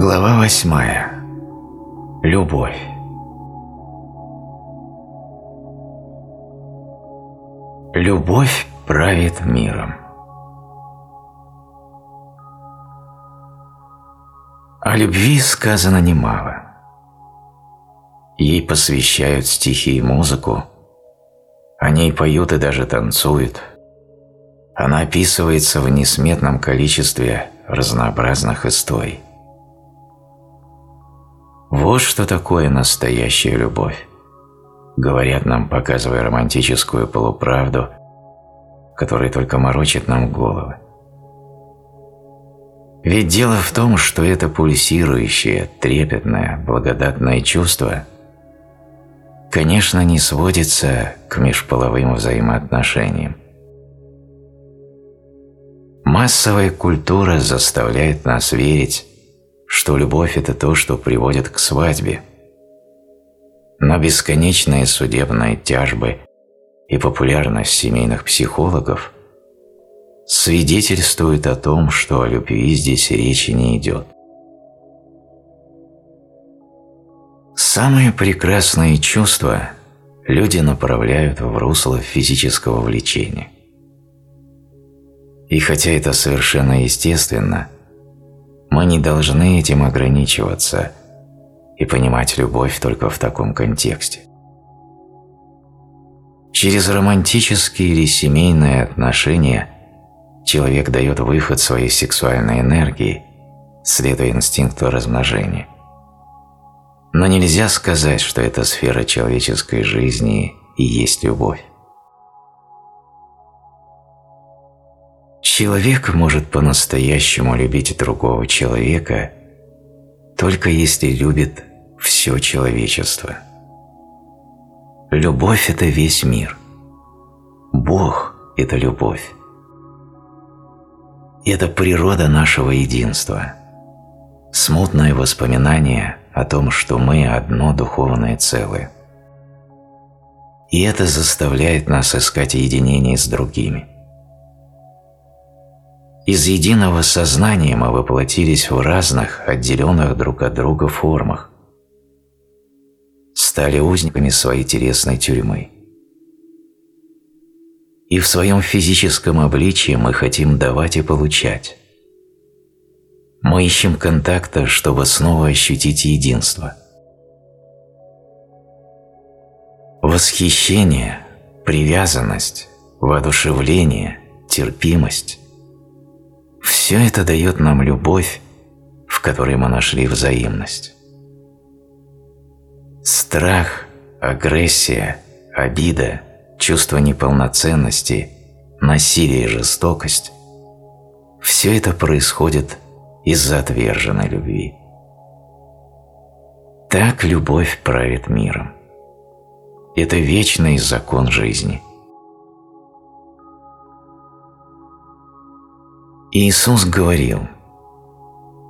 Глава восьмая. Любовь. Любовь правит миром. О любви сказано немало. Ей посвящают стихи и музыку, о ней поют и даже танцуют. Она описывается в несметном количестве разнообразных историй. Вот что такое настоящая любовь, говорят нам, показывая романтическую полуправду, которая только морочит нам головы. Ведь дело в том, что это пульсирующее, трепетное, благодатное чувство, конечно, не сводится к межполовым взаимоотношениям. Массовая культура заставляет нас верить, что любовь – это то, что приводит к свадьбе. Но бесконечные судебные тяжбы и популярность семейных психологов свидетельствуют о том, что о любви здесь речи не идет. Самые прекрасные чувства люди направляют в русло физического влечения. И хотя это совершенно естественно – мы не должны этим ограничиваться и понимать любовь только в таком контексте. Через романтические или семейные отношения человек дает выход своей сексуальной энергии, следуя инстинкту размножения. Но нельзя сказать, что эта сфера человеческой жизни и есть любовь. Человек может по-настоящему любить другого человека только если любит все человечество. Любовь – это весь мир. Бог – это любовь. Это природа нашего единства. Смутное воспоминание о том, что мы одно духовное целое. И это заставляет нас искать единение с другими – из единого сознания мы воплотились в разных, отделенных друг от друга формах. Стали узниками своей телесной тюрьмы. И в своем физическом обличии мы хотим давать и получать. Мы ищем контакта, чтобы снова ощутить единство. Восхищение, привязанность, воодушевление, терпимость все это дает нам любовь, в которой мы нашли взаимность. Страх, агрессия, обида, чувство неполноценности, насилие и жестокость – все это происходит из-за отверженной любви. Так любовь правит миром. Это вечный закон жизни – Иисус говорил,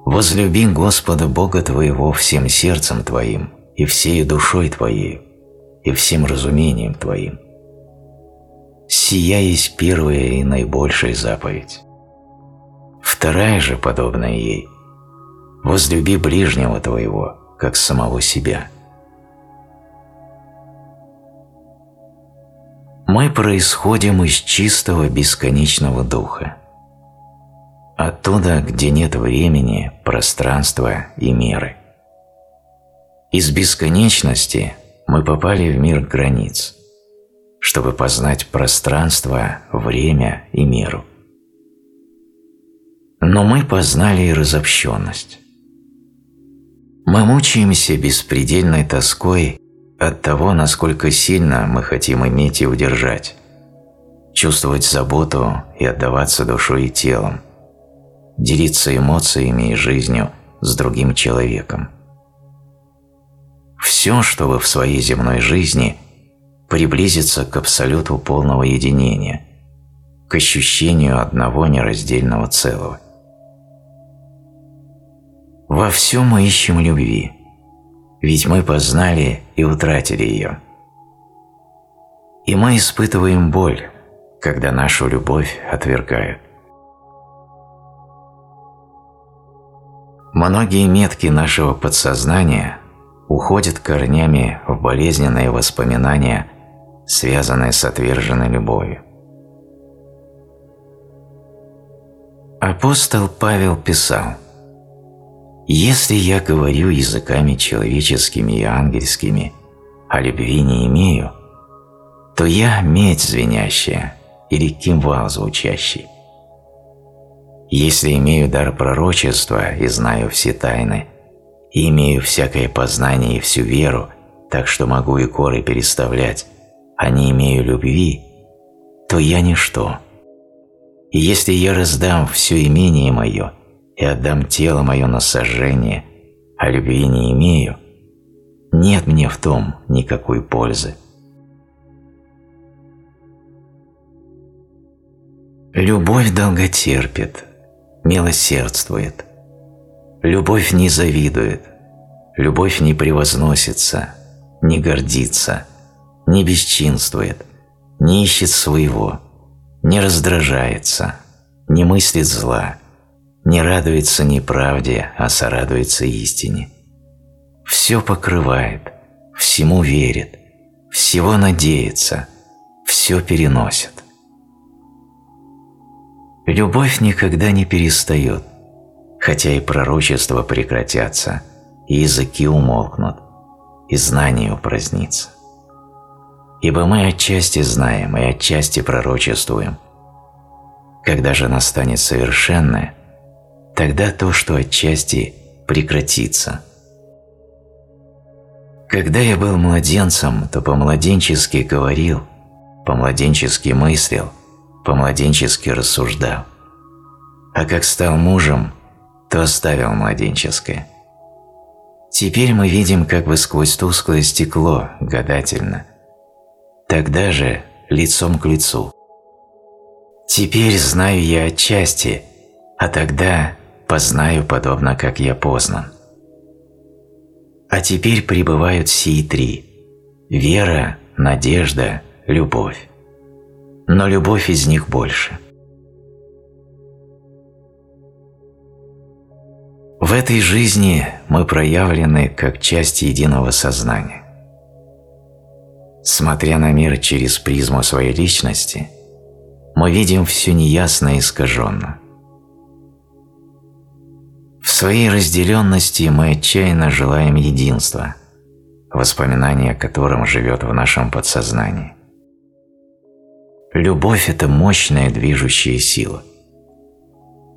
«Возлюби Господа Бога твоего всем сердцем твоим и всей душой твоей и всем разумением твоим». Сия есть первая и наибольшая заповедь. Вторая же, подобная ей, «Возлюби ближнего твоего, как самого себя». Мы происходим из чистого бесконечного Духа – Оттуда, где нет времени, пространства и меры. Из бесконечности мы попали в мир границ, чтобы познать пространство, время и меру. Но мы познали и разобщенность. Мы мучаемся беспредельной тоской от того, насколько сильно мы хотим иметь и удержать, чувствовать заботу и отдаваться душой и телом, делиться эмоциями и жизнью с другим человеком. Все, чтобы в своей земной жизни приблизиться к абсолюту полного единения, к ощущению одного нераздельного целого. Во всем мы ищем любви, ведь мы познали и утратили ее. И мы испытываем боль, когда нашу любовь отвергают. Многие метки нашего подсознания уходят корнями в болезненные воспоминания, связанные с отверженной любовью. Апостол Павел писал «Если я говорю языками человеческими и ангельскими, а любви не имею, то я медь звенящая или кимвал звучащий. Если имею дар пророчества и знаю все тайны, и имею всякое познание и всю веру, так что могу и горы переставлять, а не имею любви, то я ничто. И если я раздам все имение мое и отдам тело мое на сожжение, а любви не имею, нет мне в том никакой пользы. Любовь долготерпит, милосердствует. Любовь не завидует, любовь не превозносится, не гордится, не бесчинствует, не ищет своего, не раздражается, не мыслит зла, не радуется неправде, а сорадуется истине. Все покрывает, всему верит, всего надеется, все переносит. Любовь никогда не перестает, хотя и пророчества прекратятся, и языки умолкнут, и знание упразднится. Ибо мы отчасти знаем и отчасти пророчествуем. Когда же настанет совершенное, тогда то, что отчасти прекратится. Когда я был младенцем, то по-младенчески говорил, по-младенчески мыслил, по-младенчески рассуждал. А как стал мужем, то оставил младенческое. Теперь мы видим как бы сквозь тусклое стекло, гадательно. Тогда же лицом к лицу. Теперь знаю я отчасти, а тогда познаю подобно, как я познан. А теперь пребывают сии три – вера, надежда, любовь но любовь из них больше. В этой жизни мы проявлены как часть единого сознания. Смотря на мир через призму своей личности, мы видим все неясно и искаженно. В своей разделенности мы отчаянно желаем единства, воспоминание о котором живет в нашем подсознании. Любовь – это мощная движущая сила.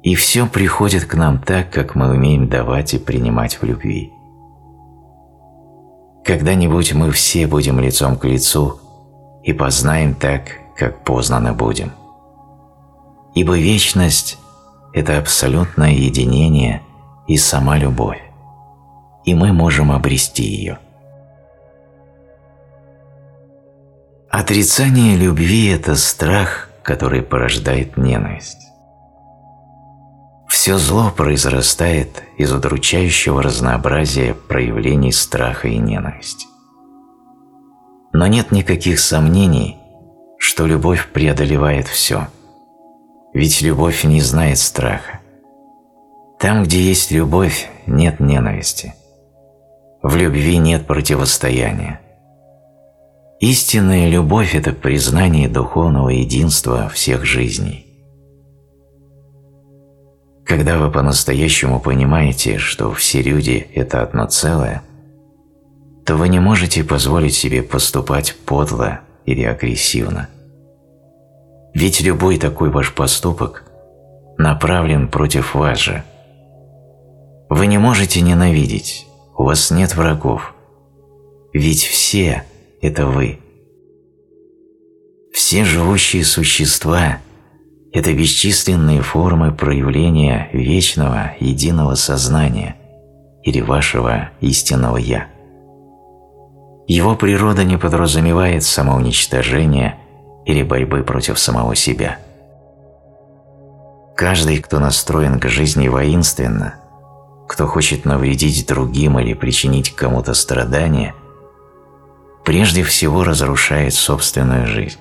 И все приходит к нам так, как мы умеем давать и принимать в любви. Когда-нибудь мы все будем лицом к лицу и познаем так, как познаны будем. Ибо вечность – это абсолютное единение и сама любовь, и мы можем обрести ее – Отрицание любви – это страх, который порождает ненависть. Все зло произрастает из удручающего разнообразия проявлений страха и ненависти. Но нет никаких сомнений, что любовь преодолевает все. Ведь любовь не знает страха. Там, где есть любовь, нет ненависти. В любви нет противостояния. Истинная любовь – это признание духовного единства всех жизней. Когда вы по-настоящему понимаете, что все люди – это одно целое, то вы не можете позволить себе поступать подло или агрессивно. Ведь любой такой ваш поступок направлен против вас же. Вы не можете ненавидеть, у вас нет врагов. Ведь все – это вы. Все живущие существа – это бесчисленные формы проявления вечного единого сознания или вашего истинного «Я». Его природа не подразумевает самоуничтожения или борьбы против самого себя. Каждый, кто настроен к жизни воинственно, кто хочет навредить другим или причинить кому-то страдания – прежде всего разрушает собственную жизнь.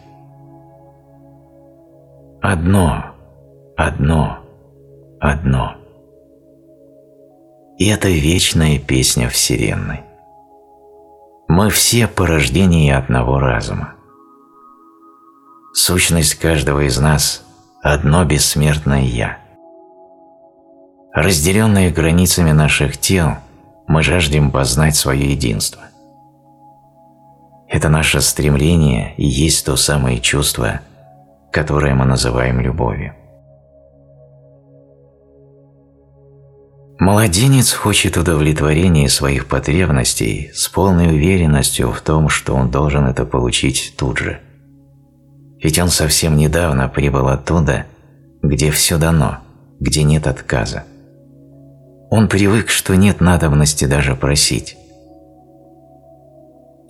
Одно, одно, одно. И это вечная песня Вселенной. Мы все порождения одного разума. Сущность каждого из нас – одно бессмертное «Я». Разделенные границами наших тел, мы жаждем познать свое единство. Это наше стремление и есть то самое чувство, которое мы называем любовью. Младенец хочет удовлетворения своих потребностей с полной уверенностью в том, что он должен это получить тут же. Ведь он совсем недавно прибыл оттуда, где все дано, где нет отказа. Он привык, что нет надобности даже просить.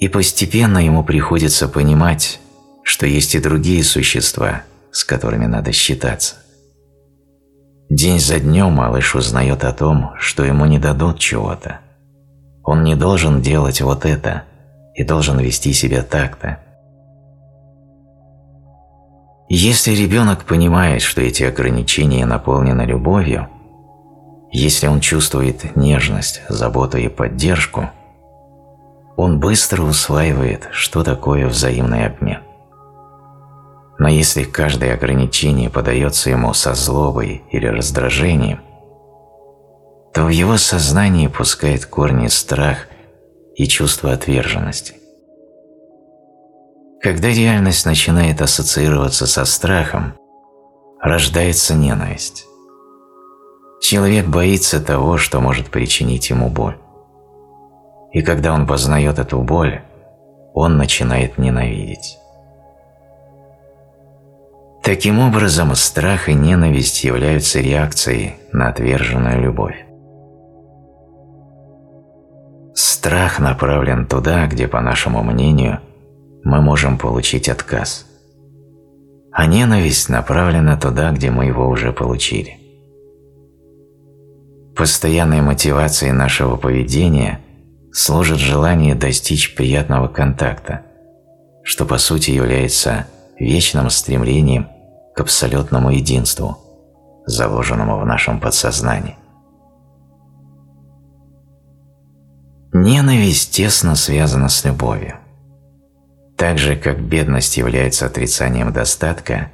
И постепенно ему приходится понимать, что есть и другие существа, с которыми надо считаться. День за днем малыш узнает о том, что ему не дадут чего-то. Он не должен делать вот это и должен вести себя так-то. Если ребенок понимает, что эти ограничения наполнены любовью, если он чувствует нежность, заботу и поддержку – он быстро усваивает, что такое взаимный обмен. Но если каждое ограничение подается ему со злобой или раздражением, то в его сознании пускает корни страх и чувство отверженности. Когда реальность начинает ассоциироваться со страхом, рождается ненависть. Человек боится того, что может причинить ему боль. И когда он познает эту боль, он начинает ненавидеть. Таким образом, страх и ненависть являются реакцией на отверженную любовь. Страх направлен туда, где, по нашему мнению, мы можем получить отказ. А ненависть направлена туда, где мы его уже получили. Постоянной мотивацией нашего поведения – служит желание достичь приятного контакта, что по сути является вечным стремлением к абсолютному единству, заложенному в нашем подсознании. Ненависть тесно связана с любовью. Так же, как бедность является отрицанием достатка,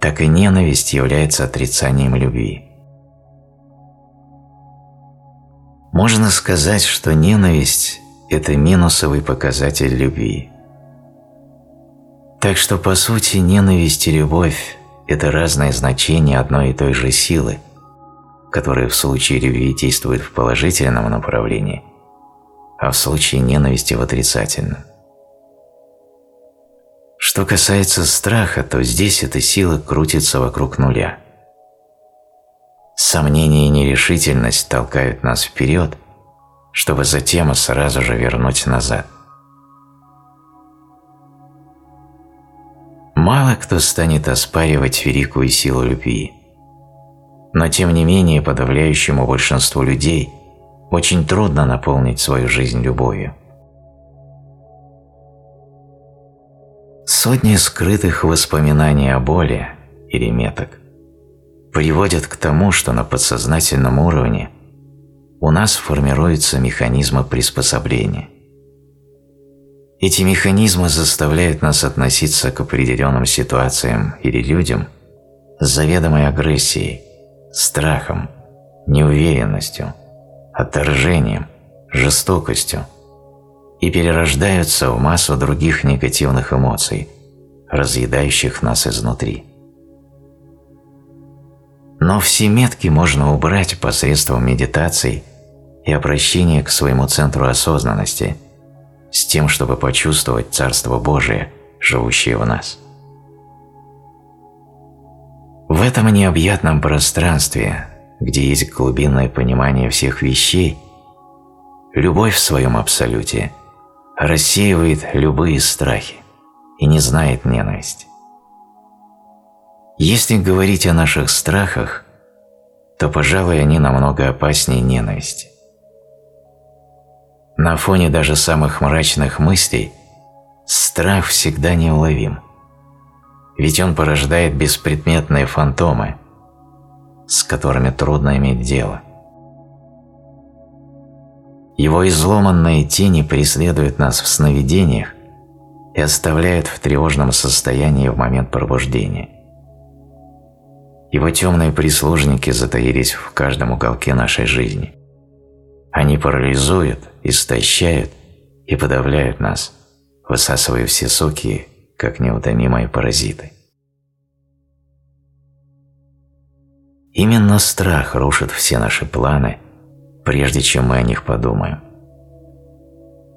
так и ненависть является отрицанием любви. Можно сказать, что ненависть – это минусовый показатель любви. Так что, по сути, ненависть и любовь – это разные значения одной и той же силы, которая в случае любви действует в положительном направлении, а в случае ненависти в отрицательном. Что касается страха, то здесь эта сила крутится вокруг нуля – Сомнение и нерешительность толкают нас вперед, чтобы затем сразу же вернуть назад. Мало кто станет оспаривать великую силу любви, но тем не менее подавляющему большинству людей очень трудно наполнить свою жизнь любовью. Сотни скрытых воспоминаний о боли или меток приводят к тому, что на подсознательном уровне у нас формируются механизмы приспособления. Эти механизмы заставляют нас относиться к определенным ситуациям или людям с заведомой агрессией, страхом, неуверенностью, отторжением, жестокостью и перерождаются в массу других негативных эмоций, разъедающих нас изнутри. Но все метки можно убрать посредством медитаций и обращения к своему центру осознанности с тем, чтобы почувствовать Царство Божие, живущее в нас. В этом необъятном пространстве, где есть глубинное понимание всех вещей, любовь в своем абсолюте рассеивает любые страхи и не знает ненависти. Если говорить о наших страхах, то, пожалуй, они намного опаснее ненависти. На фоне даже самых мрачных мыслей страх всегда неуловим, ведь он порождает беспредметные фантомы, с которыми трудно иметь дело. Его изломанные тени преследуют нас в сновидениях и оставляют в тревожном состоянии в момент пробуждения. Его темные прислужники затаились в каждом уголке нашей жизни. Они парализуют, истощают и подавляют нас, высасывая все соки, как неутомимые паразиты. Именно страх рушит все наши планы, прежде чем мы о них подумаем.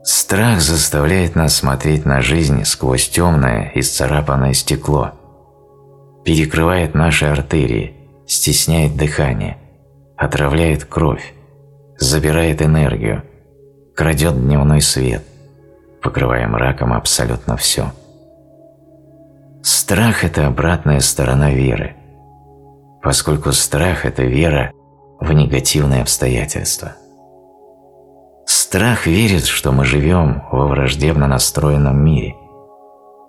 Страх заставляет нас смотреть на жизнь сквозь темное, исцарапанное стекло, перекрывает наши артерии, стесняет дыхание, отравляет кровь, забирает энергию, крадет дневной свет, покрывая мраком абсолютно все. Страх – это обратная сторона веры, поскольку страх – это вера в негативные обстоятельства. Страх верит, что мы живем во враждебно настроенном мире,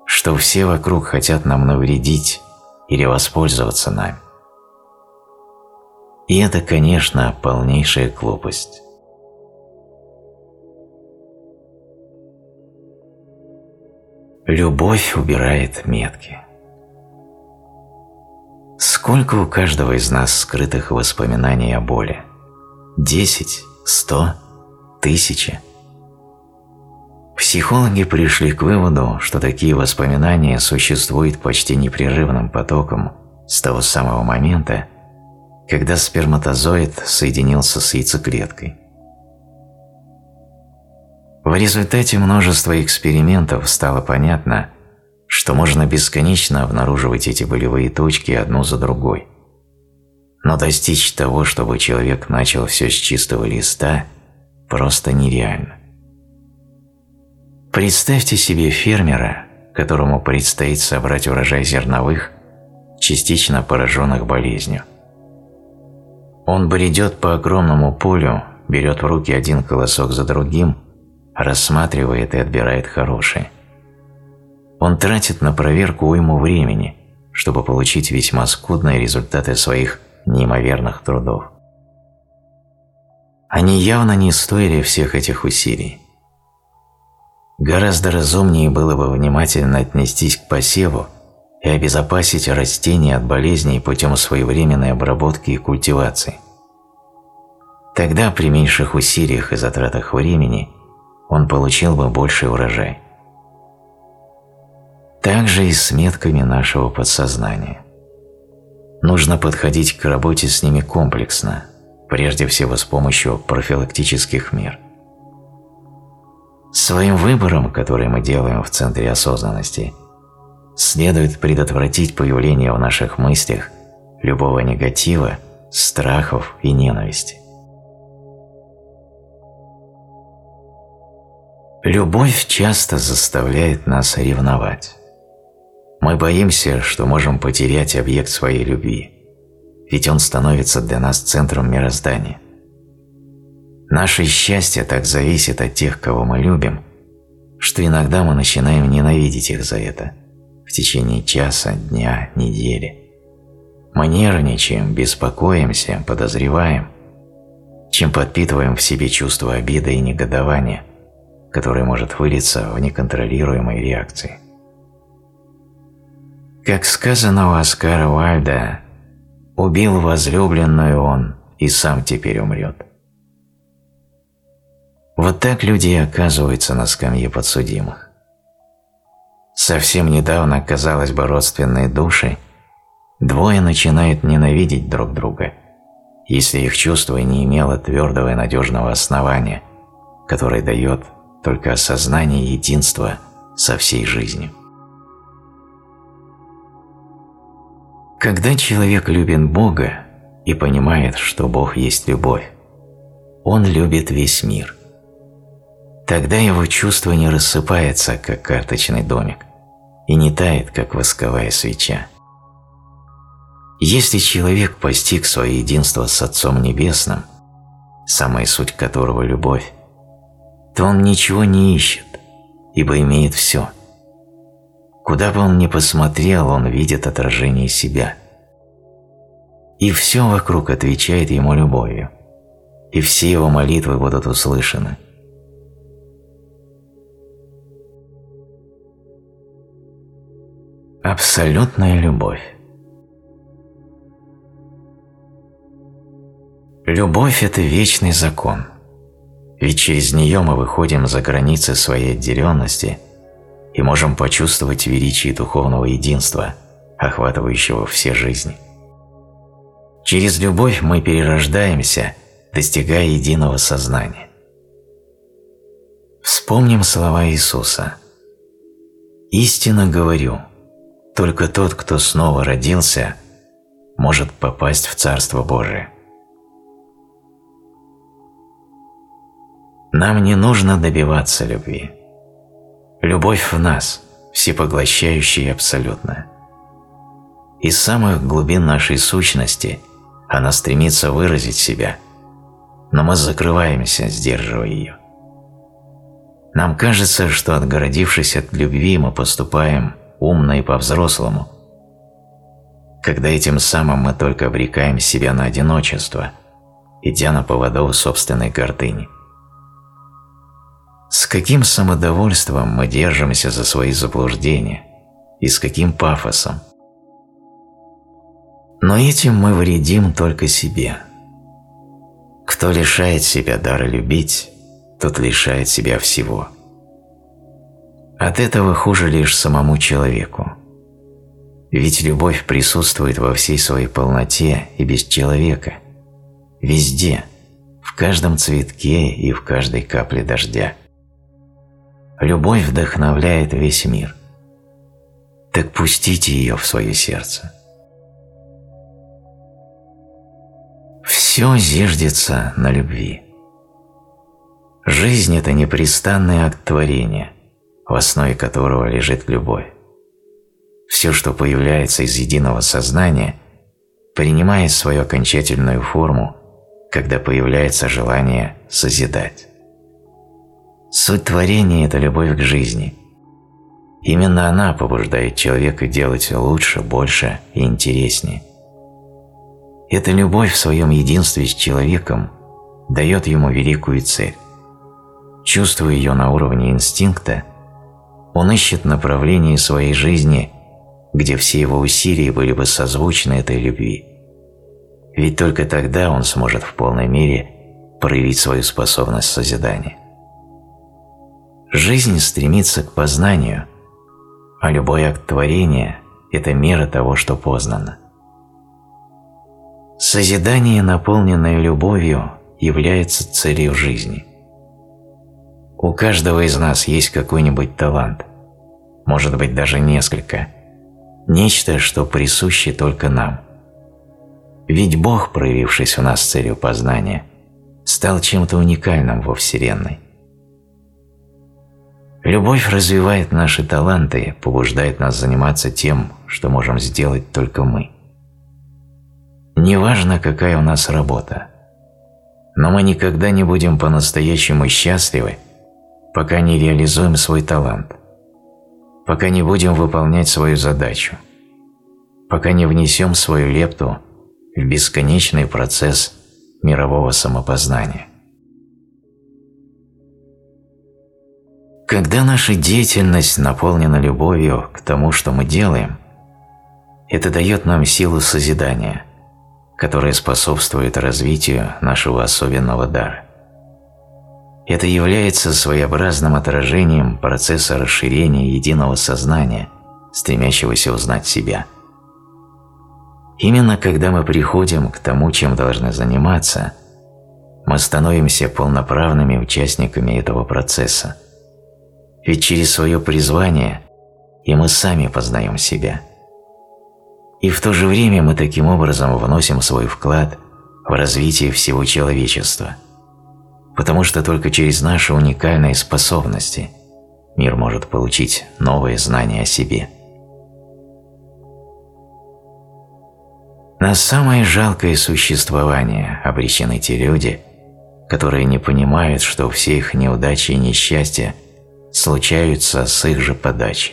что все вокруг хотят нам навредить или воспользоваться нами. И это, конечно, полнейшая глупость. Любовь убирает метки. Сколько у каждого из нас скрытых воспоминаний о боли? Десять? Сто? Тысяча? Психологи пришли к выводу, что такие воспоминания существуют почти непрерывным потоком с того самого момента, когда сперматозоид соединился с яйцеклеткой. В результате множества экспериментов стало понятно, что можно бесконечно обнаруживать эти болевые точки одну за другой. Но достичь того, чтобы человек начал все с чистого листа, просто нереально. Представьте себе фермера, которому предстоит собрать урожай зерновых, частично пораженных болезнью. Он бредет по огромному полю, берет в руки один колосок за другим, рассматривает и отбирает хорошие. Он тратит на проверку уйму времени, чтобы получить весьма скудные результаты своих неимоверных трудов. Они явно не стоили всех этих усилий. Гораздо разумнее было бы внимательно отнестись к посеву и обезопасить растения от болезней путем своевременной обработки и культивации. Тогда при меньших усилиях и затратах времени он получил бы больший урожай. Так же и с метками нашего подсознания. Нужно подходить к работе с ними комплексно, прежде всего с помощью профилактических мер – Своим выбором, который мы делаем в центре осознанности, следует предотвратить появление в наших мыслях любого негатива, страхов и ненависти. Любовь часто заставляет нас ревновать. Мы боимся, что можем потерять объект своей любви, ведь он становится для нас центром мироздания. Наше счастье так зависит от тех, кого мы любим, что иногда мы начинаем ненавидеть их за это в течение часа, дня, недели. Мы нервничаем, беспокоимся, подозреваем, чем подпитываем в себе чувство обиды и негодования, которое может вылиться в неконтролируемой реакции. Как сказано у Оскара Уальда, «Убил возлюбленную он и сам теперь умрет». Вот так люди и оказываются на скамье подсудимых. Совсем недавно, казалось бы, родственные души, двое начинают ненавидеть друг друга, если их чувство не имело твердого и надежного основания, которое дает только осознание единства со всей жизнью. Когда человек любит Бога и понимает, что Бог есть любовь, он любит весь мир. Тогда его чувство не рассыпается, как карточный домик, и не тает, как восковая свеча. Если человек постиг свое единство с Отцом Небесным, самая суть которого – любовь, то он ничего не ищет, ибо имеет все. Куда бы он ни посмотрел, он видит отражение себя. И все вокруг отвечает ему любовью. и все его молитвы будут услышаны. Абсолютная любовь Любовь – это вечный закон, ведь через нее мы выходим за границы своей отделенности и можем почувствовать величие духовного единства, охватывающего все жизни. Через любовь мы перерождаемся, достигая единого сознания. Вспомним слова Иисуса. «Истинно говорю, только тот, кто снова родился, может попасть в Царство Божие». Нам не нужно добиваться любви. Любовь в нас, всепоглощающая и абсолютная. Из самых глубин нашей сущности она стремится выразить себя, но мы закрываемся, сдерживая ее. Нам кажется, что отгородившись от любви, мы поступаем умно и по-взрослому, когда этим самым мы только обрекаем себя на одиночество, идя на поводу собственной гордыни. С каким самодовольством мы держимся за свои заблуждения и с каким пафосом. Но этим мы вредим только себе. Кто лишает себя дара любить, тот лишает себя всего. От этого хуже лишь самому человеку. Ведь любовь присутствует во всей своей полноте и без человека. Везде, в каждом цветке и в каждой капле дождя. Любовь вдохновляет весь мир. Так пустите ее в свое сердце. Все зиждется на любви. Жизнь – это непрестанный акт творения, в основе которого лежит любовь. Все, что появляется из единого сознания, принимает свою окончательную форму, когда появляется желание созидать. Суть творения – это любовь к жизни. Именно она побуждает человека делать лучше, больше и интереснее. Эта любовь в своем единстве с человеком дает ему великую цель. Чувствуя ее на уровне инстинкта, он ищет направление своей жизни, где все его усилия были бы созвучны этой любви. Ведь только тогда он сможет в полной мере проявить свою способность созидания. Жизнь стремится к познанию, а любой акт творения – это мера того, что познано. Созидание, наполненное любовью, является целью жизни. У каждого из нас есть какой-нибудь талант, может быть даже несколько, нечто, что присуще только нам. Ведь Бог, проявившись у нас с целью познания, стал чем-то уникальным во Вселенной. Любовь развивает наши таланты, побуждает нас заниматься тем, что можем сделать только мы. Неважно, какая у нас работа, но мы никогда не будем по-настоящему счастливы, пока не реализуем свой талант, пока не будем выполнять свою задачу, пока не внесем свою лепту в бесконечный процесс мирового самопознания. Когда наша деятельность наполнена любовью к тому, что мы делаем, это дает нам силу созидания, которая способствует развитию нашего особенного дара. Это является своеобразным отражением процесса расширения единого сознания, стремящегося узнать себя. Именно когда мы приходим к тому, чем должны заниматься, мы становимся полноправными участниками этого процесса – ведь через свое призвание и мы сами познаем себя. И в то же время мы таким образом вносим свой вклад в развитие всего человечества, потому что только через наши уникальные способности мир может получить новые знания о себе. На самое жалкое существование обречены те люди, которые не понимают, что все их неудачи и несчастья – случаются с их же подачи.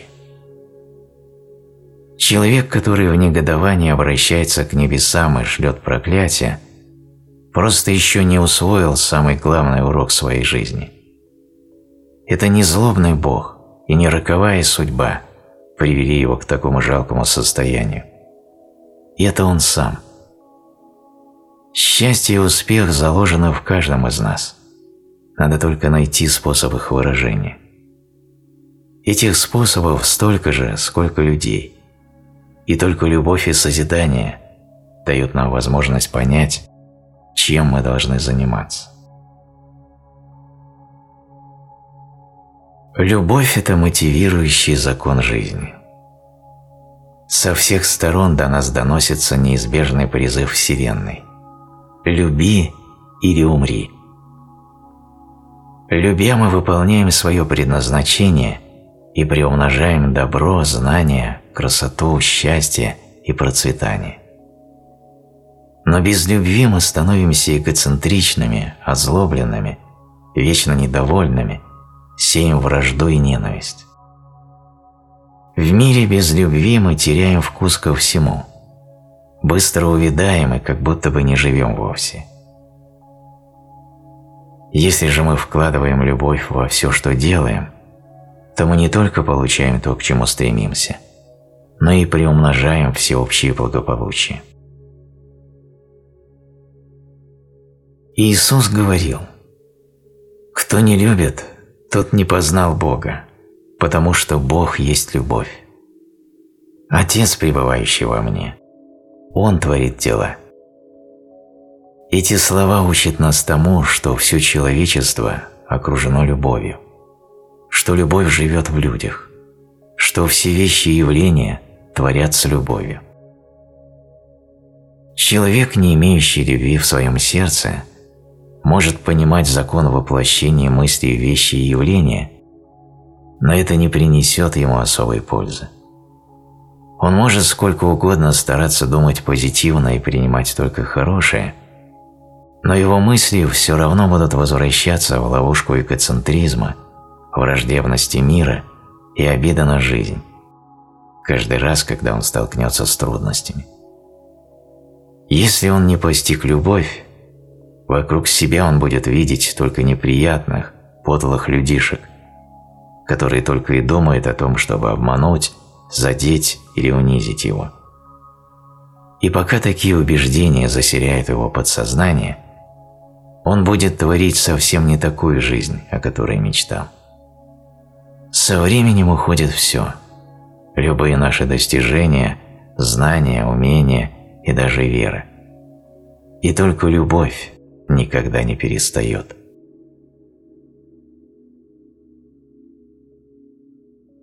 Человек, который в негодовании обращается к небесам и шлет проклятие, просто еще не усвоил самый главный урок своей жизни. Это не злобный Бог и не роковая судьба привели его к такому жалкому состоянию. И это он сам. Счастье и успех заложены в каждом из нас. Надо только найти способ их выражения. Этих способов столько же, сколько людей. И только любовь и созидание дают нам возможность понять, чем мы должны заниматься. Любовь – это мотивирующий закон жизни. Со всех сторон до нас доносится неизбежный призыв Вселенной – «Люби или умри». Любя мы выполняем свое предназначение и приумножаем добро, знания, красоту, счастье и процветание. Но без любви мы становимся эгоцентричными, озлобленными, вечно недовольными, сеем вражду и ненависть. В мире без любви мы теряем вкус ко всему, быстро увядаем и как будто бы не живем вовсе. Если же мы вкладываем любовь во все, что делаем, то мы не только получаем то, к чему стремимся, но и приумножаем всеобщее благополучие. Иисус говорил, «Кто не любит, тот не познал Бога, потому что Бог есть любовь. Отец, пребывающий во мне, Он творит дела». Эти слова учат нас тому, что все человечество окружено любовью что любовь живет в людях, что все вещи и явления творятся любовью. Человек, не имеющий любви в своем сердце, может понимать закон воплощения мыслей, вещи и явления, но это не принесет ему особой пользы. Он может сколько угодно стараться думать позитивно и принимать только хорошее, но его мысли все равно будут возвращаться в ловушку эгоцентризма – враждебности мира и обида на жизнь, каждый раз, когда он столкнется с трудностями. Если он не постиг любовь, вокруг себя он будет видеть только неприятных, подлых людишек, которые только и думают о том, чтобы обмануть, задеть или унизить его. И пока такие убеждения заселяют его подсознание, он будет творить совсем не такую жизнь, о которой мечтал. Со временем уходит все. Любые наши достижения, знания, умения и даже вера. И только любовь никогда не перестает.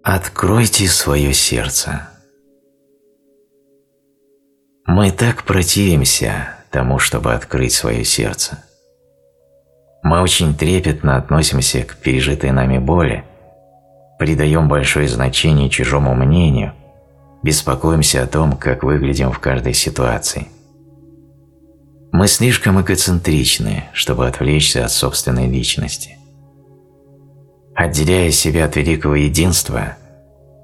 Откройте свое сердце. Мы так противимся тому, чтобы открыть свое сердце. Мы очень трепетно относимся к пережитой нами боли, придаем большое значение чужому мнению, беспокоимся о том, как выглядим в каждой ситуации. Мы слишком эгоцентричны, чтобы отвлечься от собственной личности. Отделяя себя от великого единства,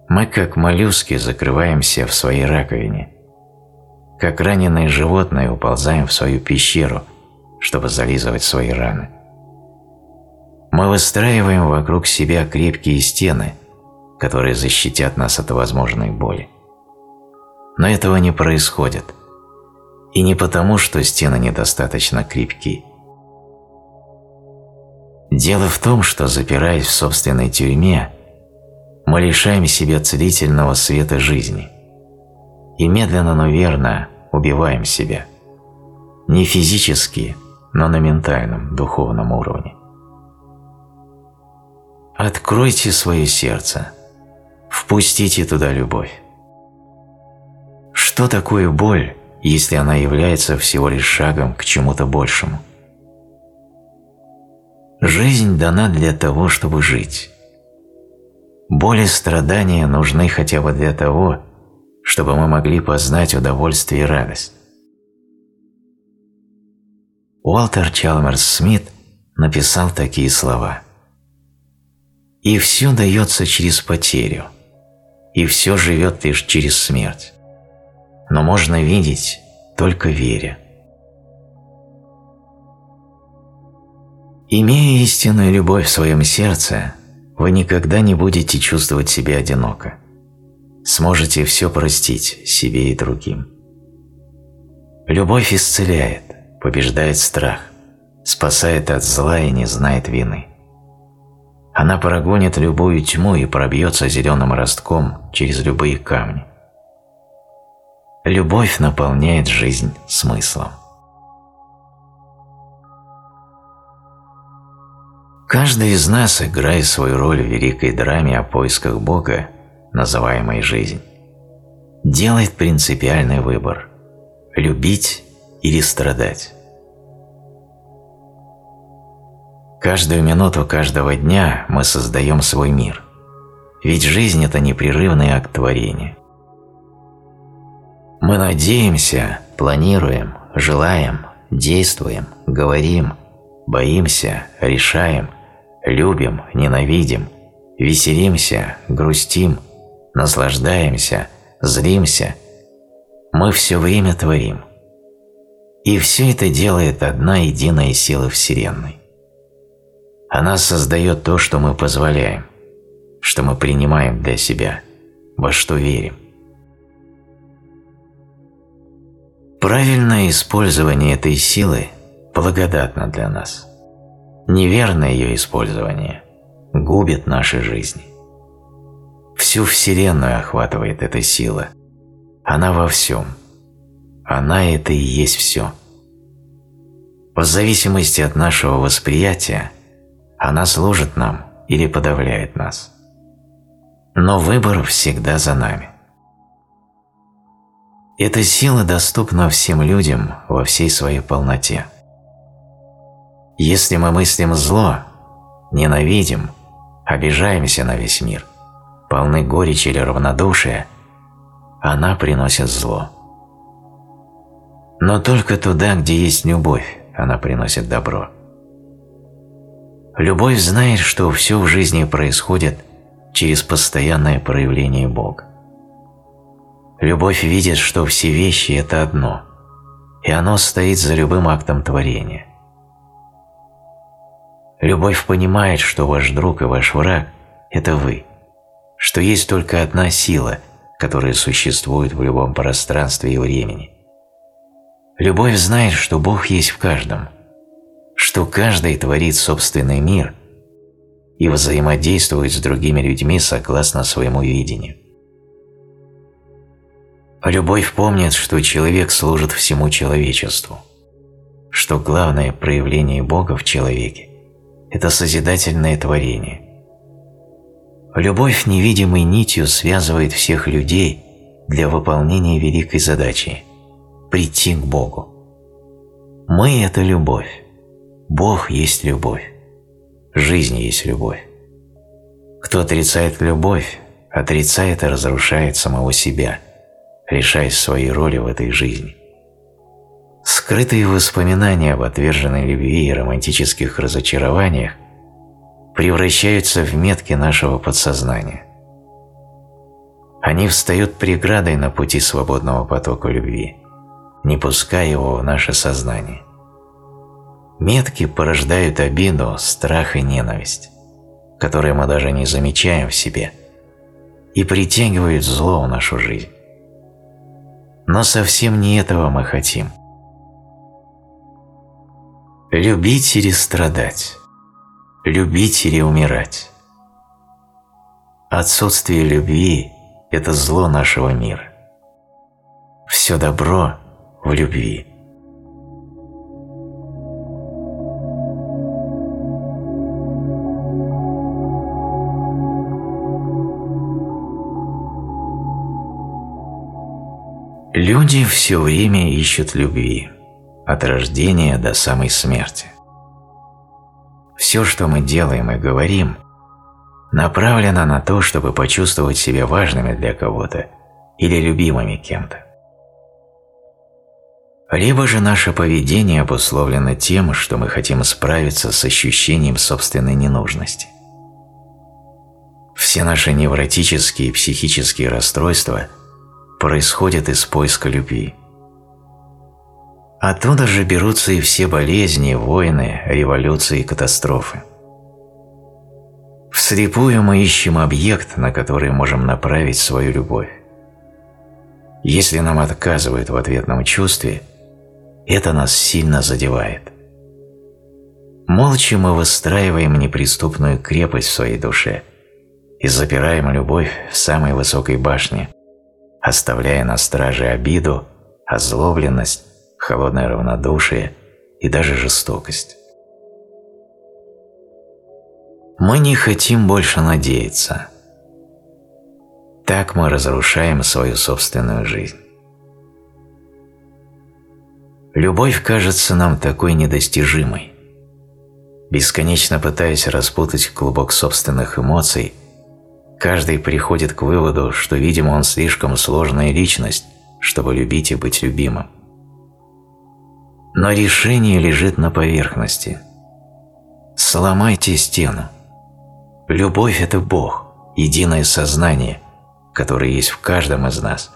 мы, как моллюски, закрываемся в своей раковине. Как раненые животные уползаем в свою пещеру, чтобы зализывать свои раны. Мы выстраиваем вокруг себя крепкие стены, которые защитят нас от возможной боли. Но этого не происходит. И не потому, что стены недостаточно крепки. Дело в том, что запираясь в собственной тюрьме, мы лишаем себя целительного света жизни и медленно, но верно убиваем себя. Не физически, но на ментальном, духовном уровне. Откройте свое сердце. Впустите туда любовь. Что такое боль, если она является всего лишь шагом к чему-то большему? Жизнь дана для того, чтобы жить. Боль и страдания нужны хотя бы для того, чтобы мы могли познать удовольствие и радость. Уолтер Чалмерс Смит написал такие слова – и все дается через потерю, и все живет лишь через смерть. Но можно видеть только веря. Имея истинную любовь в своем сердце, вы никогда не будете чувствовать себя одиноко. Сможете все простить себе и другим. Любовь исцеляет, побеждает страх, спасает от зла и не знает вины. Она прогонит любую тьму и пробьется зеленым ростком через любые камни. Любовь наполняет жизнь смыслом. Каждый из нас играет свою роль в великой драме о поисках Бога, называемой жизнь, делает принципиальный выбор – любить или страдать. Каждую минуту каждого дня мы создаем свой мир, ведь жизнь – это непрерывный акт творения. Мы надеемся, планируем, желаем, действуем, говорим, боимся, решаем, любим, ненавидим, веселимся, грустим, наслаждаемся, злимся. Мы все время творим. И все это делает одна единая сила Вселенной. Она создает то, что мы позволяем, что мы принимаем для себя, во что верим. Правильное использование этой силы благодатно для нас. Неверное ее использование губит наши жизни. Всю Вселенную охватывает эта сила. Она во всем. Она – это и есть все. В зависимости от нашего восприятия – она служит нам или подавляет нас. Но выбор всегда за нами. Эта сила доступна всем людям во всей своей полноте. Если мы мыслим зло, ненавидим, обижаемся на весь мир, полны горечи или равнодушия, она приносит зло. Но только туда, где есть любовь, она приносит добро. Любовь знает, что все в жизни происходит через постоянное проявление Бога. Любовь видит, что все вещи – это одно, и оно стоит за любым актом творения. Любовь понимает, что ваш друг и ваш враг – это вы, что есть только одна сила, которая существует в любом пространстве и времени. Любовь знает, что Бог есть в каждом – что каждый творит собственный мир и взаимодействует с другими людьми согласно своему видению. Любовь помнит, что человек служит всему человечеству, что главное проявление Бога в человеке – это созидательное творение. Любовь невидимой нитью связывает всех людей для выполнения великой задачи – прийти к Богу. Мы – это любовь. Бог есть любовь. Жизнь есть любовь. Кто отрицает любовь, отрицает и разрушает самого себя, решая свои роли в этой жизни. Скрытые воспоминания об отверженной любви и романтических разочарованиях превращаются в метки нашего подсознания. Они встают преградой на пути свободного потока любви, не пуская его в наше сознание. Метки порождают обиду, страх и ненависть, которые мы даже не замечаем в себе, и притягивают зло в нашу жизнь. Но совсем не этого мы хотим. Любить или страдать, любить или умирать. Отсутствие любви – это зло нашего мира. Все добро в любви. Люди все время ищут любви, от рождения до самой смерти. Все, что мы делаем и говорим, направлено на то, чтобы почувствовать себя важными для кого-то или любимыми кем-то. Либо же наше поведение обусловлено тем, что мы хотим справиться с ощущением собственной ненужности. Все наши невротические и психические расстройства – происходит из поиска любви. Оттуда же берутся и все болезни, войны, революции и катастрофы. Вслепую мы ищем объект, на который можем направить свою любовь. Если нам отказывают в ответном чувстве, это нас сильно задевает. Молча мы выстраиваем неприступную крепость в своей душе и запираем любовь в самой высокой башне, оставляя на страже обиду, озлобленность, холодное равнодушие и даже жестокость. Мы не хотим больше надеяться. Так мы разрушаем свою собственную жизнь. Любовь кажется нам такой недостижимой. Бесконечно пытаясь распутать клубок собственных эмоций, каждый приходит к выводу, что, видимо, он слишком сложная личность, чтобы любить и быть любимым. Но решение лежит на поверхности. Сломайте стену. Любовь – это Бог, единое сознание, которое есть в каждом из нас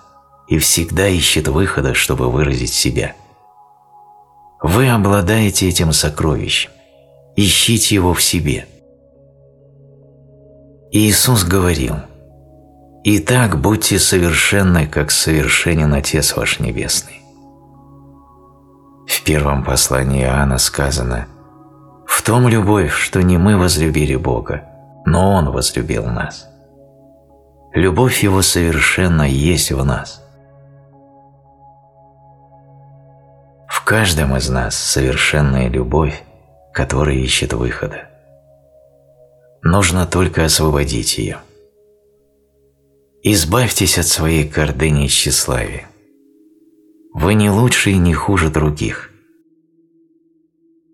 и всегда ищет выхода, чтобы выразить себя. Вы обладаете этим сокровищем. Ищите его в себе. Иисус говорил, «Итак, будьте совершенны, как совершенен Отец ваш Небесный». В первом послании Иоанна сказано «В том любовь, что не мы возлюбили Бога, но Он возлюбил нас. Любовь Его совершенно есть в нас. В каждом из нас совершенная любовь, которая ищет выхода. Нужно только освободить ее. Избавьтесь от своей гордыни и тщеславия. Вы не лучше и не хуже других.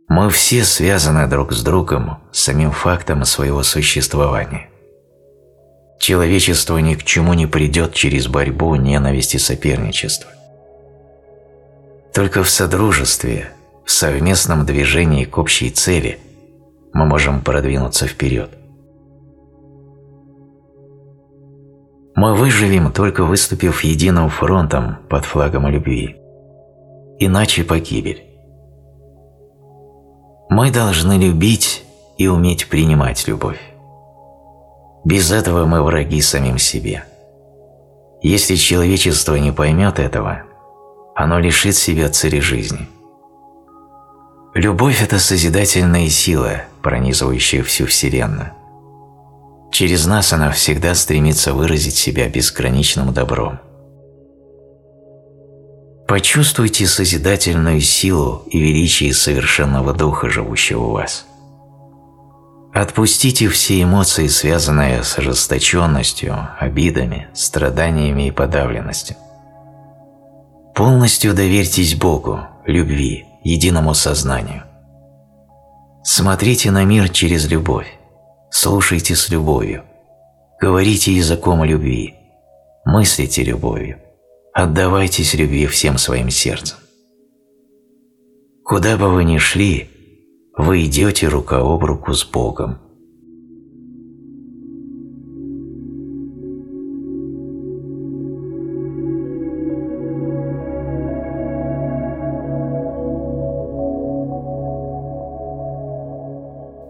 Мы все связаны друг с другом самим фактом своего существования. Человечество ни к чему не придет через борьбу, ненависть и соперничество. Только в содружестве, в совместном движении к общей цели мы можем продвинуться вперед. Мы выживем, только выступив единым фронтом под флагом любви. Иначе погибель. Мы должны любить и уметь принимать любовь. Без этого мы враги самим себе. Если человечество не поймет этого, оно лишит себя цели жизни. Любовь – это созидательная сила, пронизывающая всю Вселенную. Через нас она всегда стремится выразить себя безграничным добром. Почувствуйте созидательную силу и величие совершенного духа, живущего в вас. Отпустите все эмоции, связанные с ожесточенностью, обидами, страданиями и подавленностью. Полностью доверьтесь Богу, любви, единому сознанию. Смотрите на мир через любовь, слушайте с любовью, говорите языком любви, мыслите любовью. Отдавайтесь любви всем своим сердцем. Куда бы вы ни шли, вы идете рука об руку с Богом.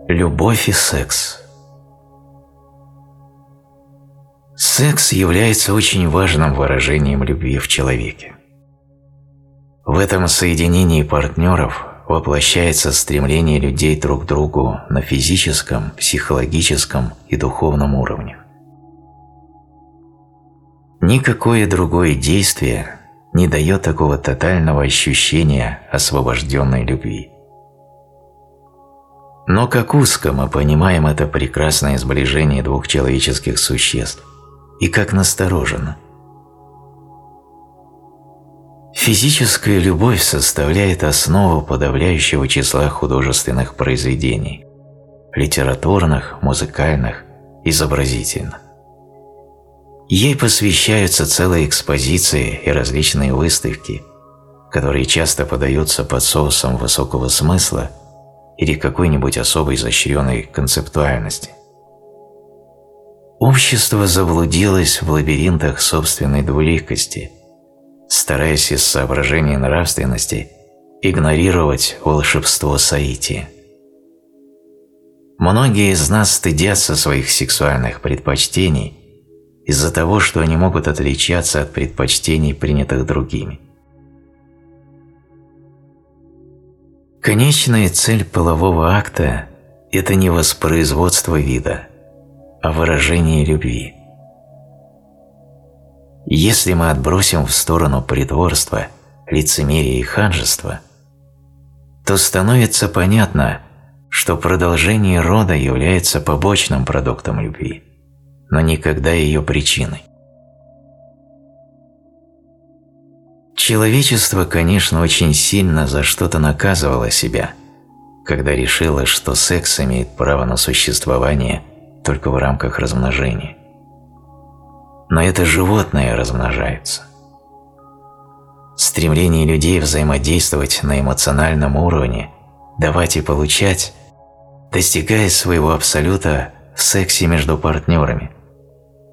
Любовь и секс – Секс является очень важным выражением любви в человеке. В этом соединении партнеров воплощается стремление людей друг к другу на физическом, психологическом и духовном уровне. Никакое другое действие не дает такого тотального ощущения освобожденной любви. Но как узко мы понимаем это прекрасное сближение двух человеческих существ и как настороженно. Физическая любовь составляет основу подавляющего числа художественных произведений – литературных, музыкальных, изобразительных. Ей посвящаются целые экспозиции и различные выставки, которые часто подаются под соусом высокого смысла или какой-нибудь особой изощренной концептуальности. Общество заблудилось в лабиринтах собственной двуликости, стараясь из соображений нравственности игнорировать волшебство соития. Многие из нас стыдятся своих сексуальных предпочтений из-за того, что они могут отличаться от предпочтений, принятых другими. Конечная цель полового акта – это не воспроизводство вида, а выражение любви. Если мы отбросим в сторону притворства, лицемерия и ханжества, то становится понятно, что продолжение рода является побочным продуктом любви, но никогда ее причиной. Человечество, конечно, очень сильно за что-то наказывало себя, когда решило, что секс имеет право на существование только в рамках размножения. Но это животное размножается. Стремление людей взаимодействовать на эмоциональном уровне, давать и получать, достигает своего абсолюта в сексе между партнерами,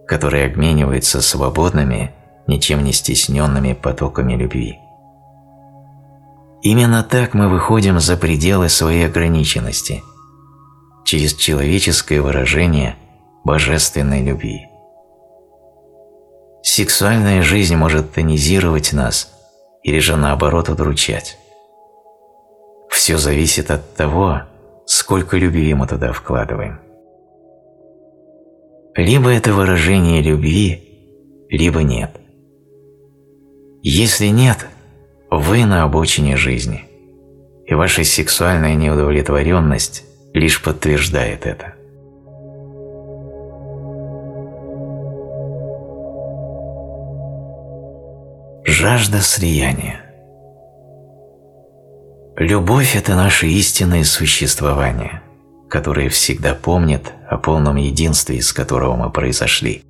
которые обмениваются свободными, ничем не стесненными потоками любви. Именно так мы выходим за пределы своей ограниченности, через человеческое выражение божественной любви. Сексуальная жизнь может тонизировать нас или же наоборот удручать. Все зависит от того, сколько любви мы туда вкладываем. Либо это выражение любви, либо нет. Если нет, вы на обочине жизни, и ваша сексуальная неудовлетворенность лишь подтверждает это. Жажда слияния Любовь – это наше истинное существование, которое всегда помнит о полном единстве, из которого мы произошли.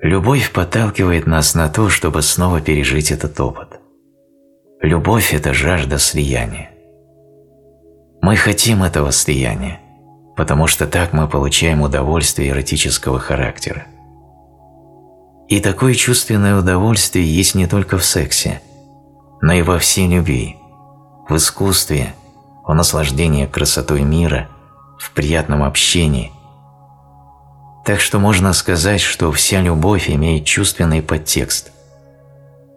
Любовь подталкивает нас на то, чтобы снова пережить этот опыт. Любовь – это жажда слияния. Мы хотим этого слияния, потому что так мы получаем удовольствие эротического характера. И такое чувственное удовольствие есть не только в сексе, но и во всей любви – в искусстве, в наслаждении красотой мира, в приятном общении. Так что можно сказать, что вся любовь имеет чувственный подтекст.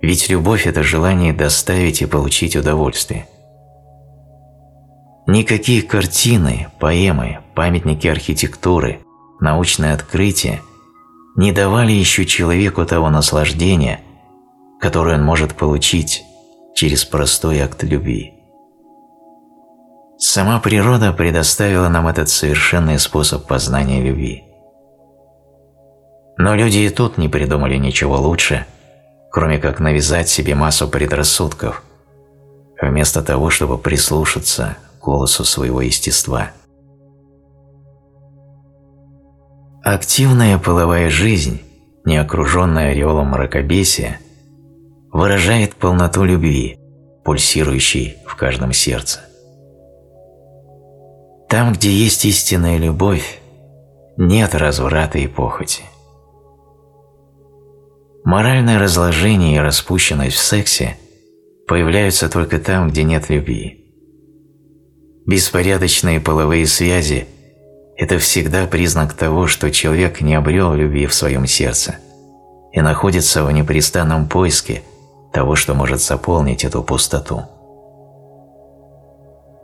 Ведь любовь – это желание доставить и получить удовольствие. Никакие картины, поэмы, памятники архитектуры, научные открытия не давали еще человеку того наслаждения, которое он может получить через простой акт любви. Сама природа предоставила нам этот совершенный способ познания любви. Но люди и тут не придумали ничего лучше, кроме как навязать себе массу предрассудков, вместо того, чтобы прислушаться голосу своего естества. Активная половая жизнь, не окруженная ореолом мракобесия, выражает полноту любви, пульсирующей в каждом сердце. Там, где есть истинная любовь, нет разврата и похоти. Моральное разложение и распущенность в сексе появляются только там, где нет любви. Беспорядочные половые связи – это всегда признак того, что человек не обрел любви в своем сердце и находится в непрестанном поиске того, что может заполнить эту пустоту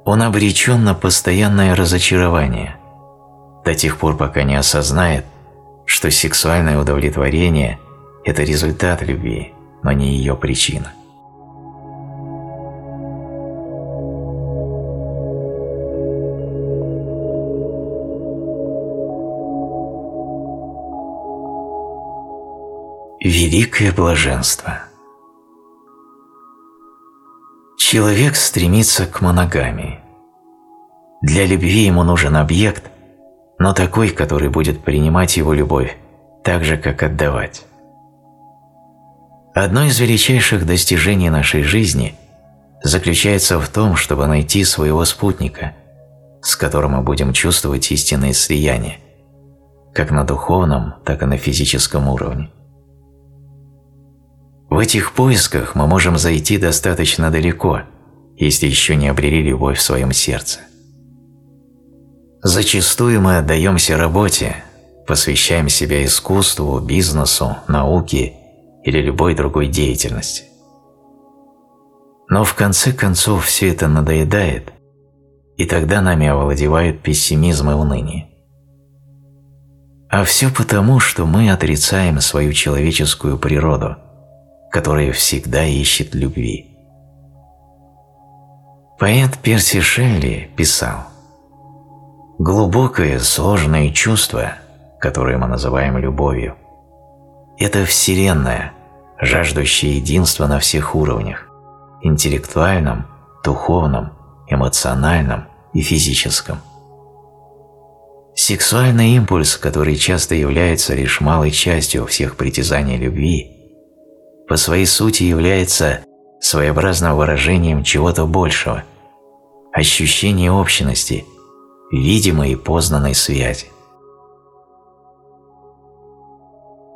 он обречен на постоянное разочарование, до тех пор, пока не осознает, что сексуальное удовлетворение – это результат любви, но не ее причина. Великое блаженство – Человек стремится к моногамии. Для любви ему нужен объект, но такой, который будет принимать его любовь, так же, как отдавать. Одно из величайших достижений нашей жизни заключается в том, чтобы найти своего спутника, с которым мы будем чувствовать истинное слияние, как на духовном, так и на физическом уровне. В этих поисках мы можем зайти достаточно далеко, если еще не обрели любовь в своем сердце. Зачастую мы отдаемся работе, посвящаем себя искусству, бизнесу, науке или любой другой деятельности. Но в конце концов все это надоедает, и тогда нами овладевают пессимизм и уныние. А все потому, что мы отрицаем свою человеческую природу, которая всегда ищет любви. Поэт Перси Шелли писал «Глубокое, сложное чувство, которое мы называем любовью, это Вселенная, жаждущая единства на всех уровнях – интеллектуальном, духовном, эмоциональном и физическом. Сексуальный импульс, который часто является лишь малой частью всех притязаний любви, по своей сути является своеобразным выражением чего-то большего, ощущения общности, видимой и познанной связи.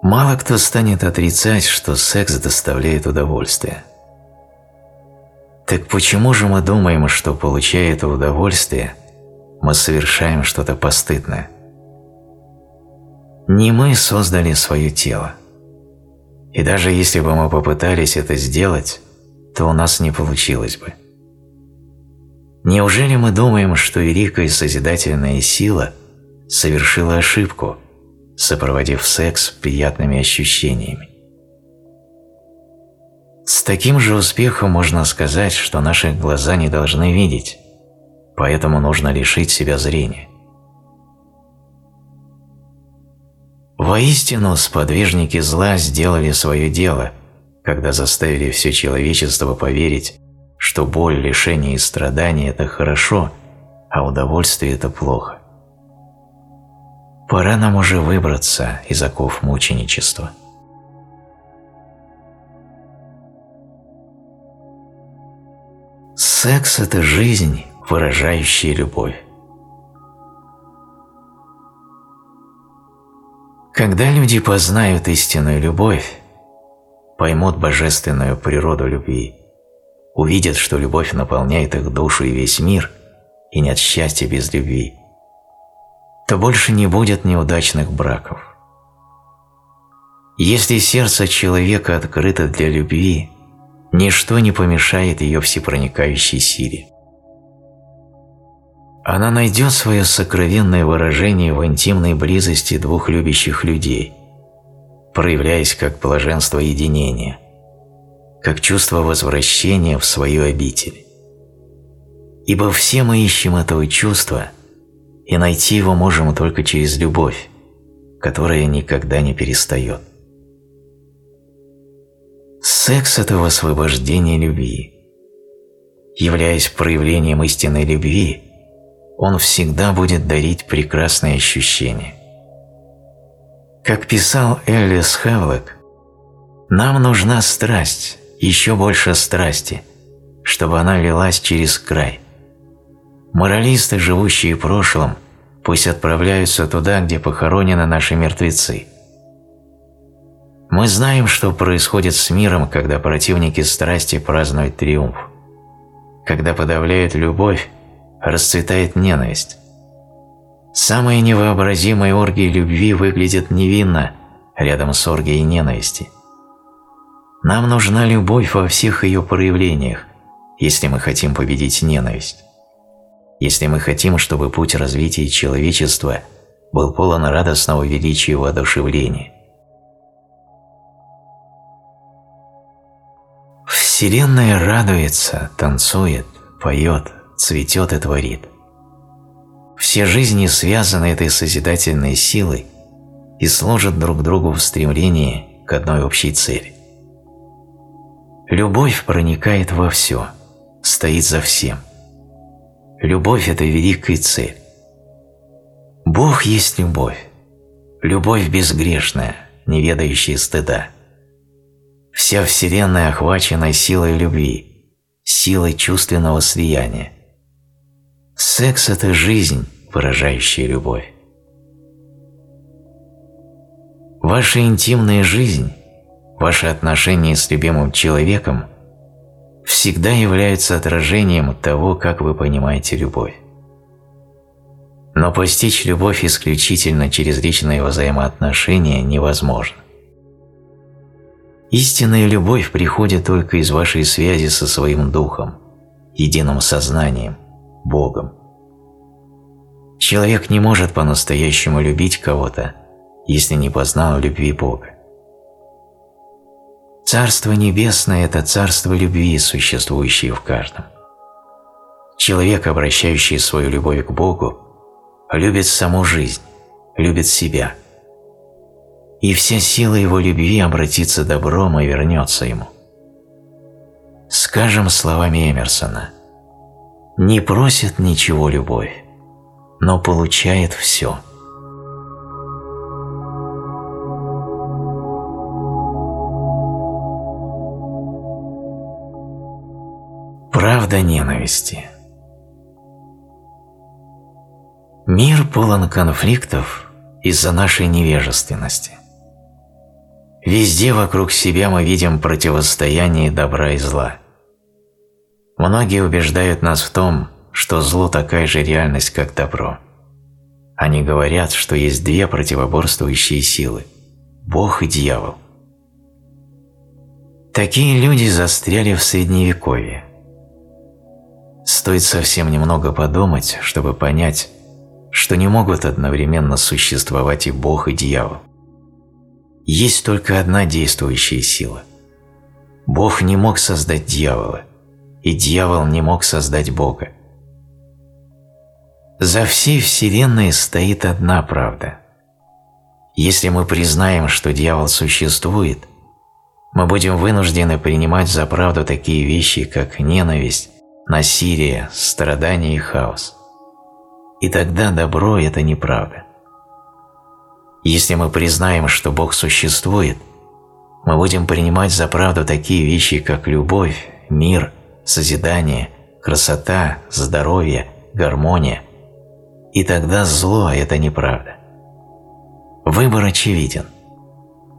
Мало кто станет отрицать, что секс доставляет удовольствие. Так почему же мы думаем, что, получая это удовольствие, мы совершаем что-то постыдное? Не мы создали свое тело. И даже если бы мы попытались это сделать, то у нас не получилось бы. Неужели мы думаем, что великая созидательная сила совершила ошибку, сопроводив секс приятными ощущениями? С таким же успехом можно сказать, что наши глаза не должны видеть, поэтому нужно лишить себя зрения. Воистину, сподвижники зла сделали свое дело, когда заставили все человечество поверить, что боль, лишение и страдания – это хорошо, а удовольствие – это плохо. Пора нам уже выбраться из оков мученичества. Секс – это жизнь, выражающая любовь. Когда люди познают истинную любовь, поймут божественную природу любви, увидят, что любовь наполняет их душу и весь мир, и нет счастья без любви, то больше не будет неудачных браков. Если сердце человека открыто для любви, ничто не помешает ее всепроникающей силе. Она найдет свое сокровенное выражение в интимной близости двух любящих людей, проявляясь как блаженство единения – как чувство возвращения в свою обитель. Ибо все мы ищем этого чувства, и найти его можем только через любовь, которая никогда не перестает. Секс – это высвобождение любви. Являясь проявлением истинной любви, он всегда будет дарить прекрасные ощущения. Как писал Эллис Хевлок, «Нам нужна страсть, еще больше страсти, чтобы она лилась через край. Моралисты, живущие прошлым, пусть отправляются туда, где похоронены наши мертвецы. Мы знаем, что происходит с миром, когда противники страсти празднуют триумф. Когда подавляют любовь, расцветает ненависть. Самые невообразимые оргии любви выглядят невинно рядом с оргией ненависти. Нам нужна любовь во всех ее проявлениях, если мы хотим победить ненависть. Если мы хотим, чтобы путь развития человечества был полон радостного величия и воодушевления. Вселенная радуется, танцует, поет, цветет и творит. Все жизни связаны этой созидательной силой и служат друг другу в стремлении к одной общей цели. Любовь проникает во все, стоит за всем. Любовь – это великая цель. Бог есть любовь. Любовь безгрешная, не ведающая стыда. Вся Вселенная охвачена силой любви, силой чувственного слияния. Секс – это жизнь, выражающая любовь. Ваша интимная жизнь – Ваши отношения с любимым человеком всегда являются отражением того, как вы понимаете любовь. Но постичь любовь исключительно через личные взаимоотношения невозможно. Истинная любовь приходит только из вашей связи со своим духом, единым сознанием, Богом. Человек не может по-настоящему любить кого-то, если не познал любви Бога. Царство Небесное – это царство любви, существующее в каждом. Человек, обращающий свою любовь к Богу, любит саму жизнь, любит себя. И вся сила его любви обратится добром и вернется ему. Скажем словами Эмерсона, «Не просит ничего любовь, но получает все». Правда ненависти Мир полон конфликтов из-за нашей невежественности. Везде вокруг себя мы видим противостояние добра и зла. Многие убеждают нас в том, что зло такая же реальность, как добро. Они говорят, что есть две противоборствующие силы – Бог и дьявол. Такие люди застряли в Средневековье. Стоит совсем немного подумать, чтобы понять, что не могут одновременно существовать и Бог, и дьявол. Есть только одна действующая сила. Бог не мог создать дьявола, и дьявол не мог создать Бога. За всей Вселенной стоит одна правда. Если мы признаем, что дьявол существует, мы будем вынуждены принимать за правду такие вещи, как ненависть, насилие, страдание и хаос и тогда добро – это неправда. Если мы признаем, что Бог существует, мы будем принимать за правду такие вещи, как любовь, мир, созидание, красота, здоровье, гармония, и тогда зло – это неправда. Выбор очевиден.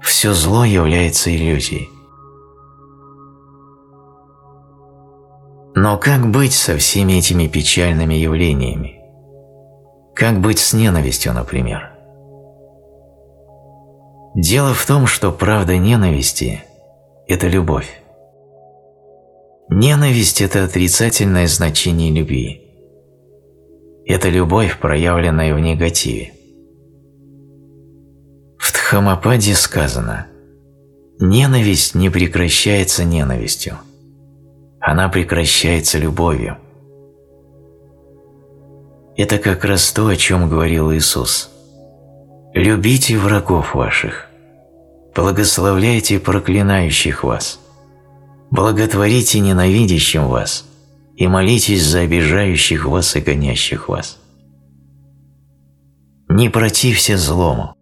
Все зло является иллюзией. Но как быть со всеми этими печальными явлениями? Как быть с ненавистью, например? Дело в том, что правда ненависти – это любовь. Ненависть – это отрицательное значение любви. Это любовь, проявленная в негативе. В Дхамападе сказано «Ненависть не прекращается ненавистью, она прекращается любовью». Это как раз то, о чем говорил Иисус. «Любите врагов ваших, благословляйте проклинающих вас, благотворите ненавидящим вас и молитесь за обижающих вас и гонящих вас». Не протився злому,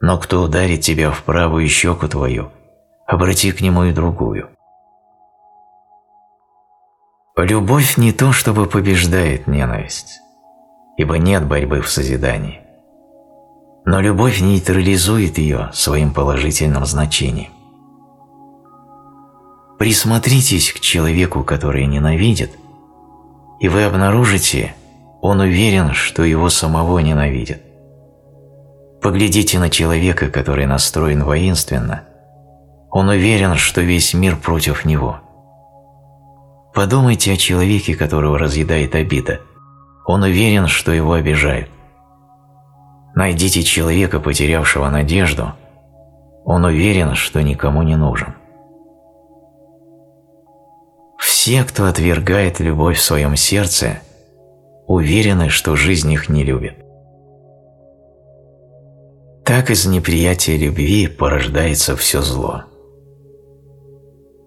но кто ударит тебя в правую щеку твою, обрати к нему и другую. Любовь не то, чтобы побеждает ненависть ибо нет борьбы в созидании. Но любовь нейтрализует ее своим положительным значением. Присмотритесь к человеку, который ненавидит, и вы обнаружите, он уверен, что его самого ненавидят. Поглядите на человека, который настроен воинственно, он уверен, что весь мир против него. Подумайте о человеке, которого разъедает обида – он уверен, что его обижают. Найдите человека, потерявшего надежду. Он уверен, что никому не нужен. Все, кто отвергает любовь в своем сердце, уверены, что жизнь их не любит. Так из неприятия любви порождается все зло.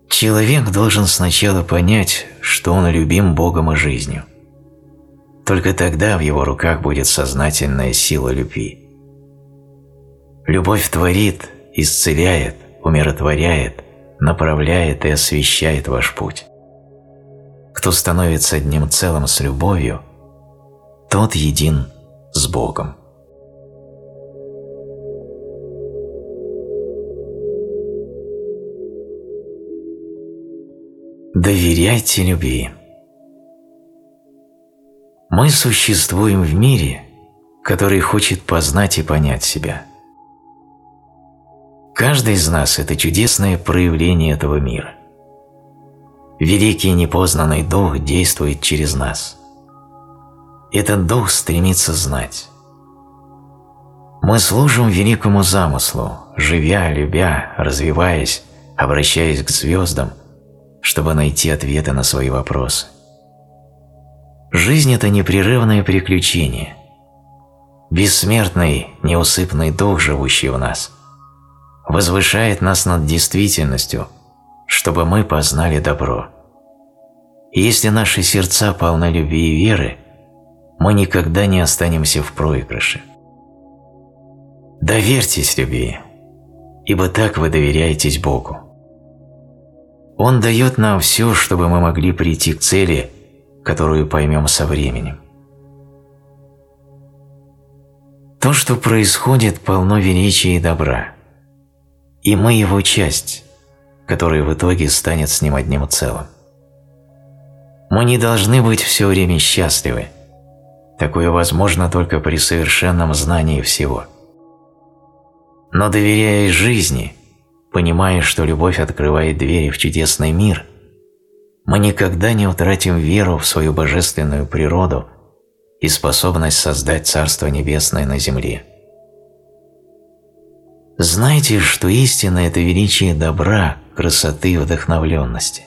Человек должен сначала понять, что он любим Богом и жизнью – только тогда в его руках будет сознательная сила любви. Любовь творит, исцеляет, умиротворяет, направляет и освещает ваш путь. Кто становится одним целым с любовью, тот един с Богом. Доверяйте любви. Мы существуем в мире, который хочет познать и понять себя. Каждый из нас – это чудесное проявление этого мира. Великий непознанный Дух действует через нас. Этот Дух стремится знать. Мы служим великому замыслу, живя, любя, развиваясь, обращаясь к звездам – чтобы найти ответы на свои вопросы. Жизнь – это непрерывное приключение. Бессмертный, неусыпный дух, живущий в нас, возвышает нас над действительностью, чтобы мы познали добро. И если наши сердца полны любви и веры, мы никогда не останемся в проигрыше. Доверьтесь любви, ибо так вы доверяетесь Богу. Он дает нам все, чтобы мы могли прийти к цели, которую поймем со временем. То, что происходит, полно величия и добра. И мы его часть, которая в итоге станет с ним одним целым. Мы не должны быть все время счастливы. Такое возможно только при совершенном знании всего. Но доверяя жизни – понимая, что любовь открывает двери в чудесный мир, мы никогда не утратим веру в свою божественную природу и способность создать Царство Небесное на земле. Знайте, что истина – это величие добра, красоты и вдохновленности.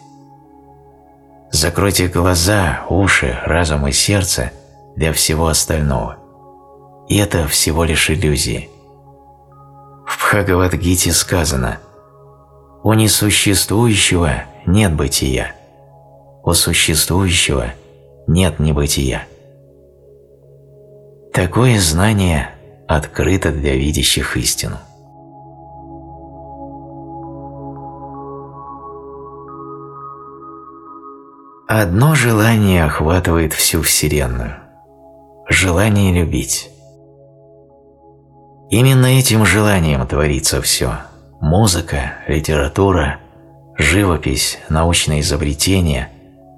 Закройте глаза, уши, разум и сердце для всего остального. И это всего лишь иллюзии. В Бхагавадгите сказано – у несуществующего нет бытия. У существующего нет небытия. Такое знание открыто для видящих истину. Одно желание охватывает всю Вселенную – желание любить. Именно этим желанием творится все – Музыка, литература, живопись, научные изобретения,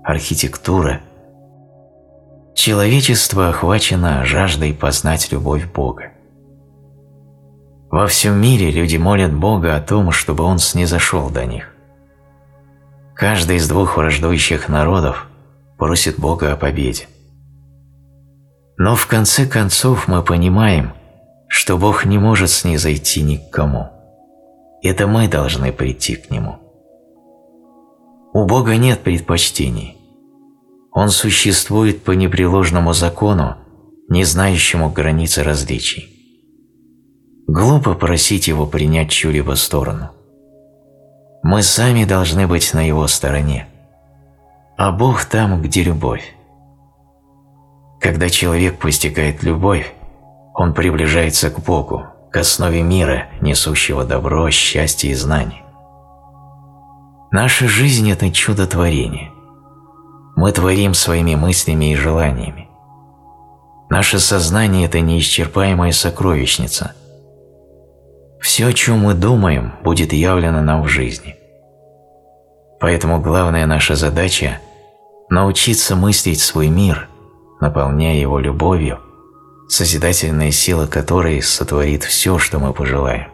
архитектура. Человечество охвачено жаждой познать любовь Бога. Во всем мире люди молят Бога о том, чтобы Он снизошел до них. Каждый из двух враждующих народов просит Бога о победе. Но в конце концов мы понимаем, что Бог не может снизойти ни к кому. Это мы должны прийти к Нему. У Бога нет предпочтений. Он существует по непреложному закону, не знающему границы различий. Глупо просить Его принять чью-либо сторону. Мы сами должны быть на Его стороне. А Бог там, где любовь. Когда человек постигает любовь, он приближается к Богу, к основе мира, несущего добро, счастье и знание. Наша жизнь – это чудо творения. Мы творим своими мыслями и желаниями. Наше сознание – это неисчерпаемая сокровищница. Все, о чем мы думаем, будет явлено нам в жизни. Поэтому главная наша задача – научиться мыслить свой мир, наполняя его любовью – созидательная сила которой сотворит все, что мы пожелаем.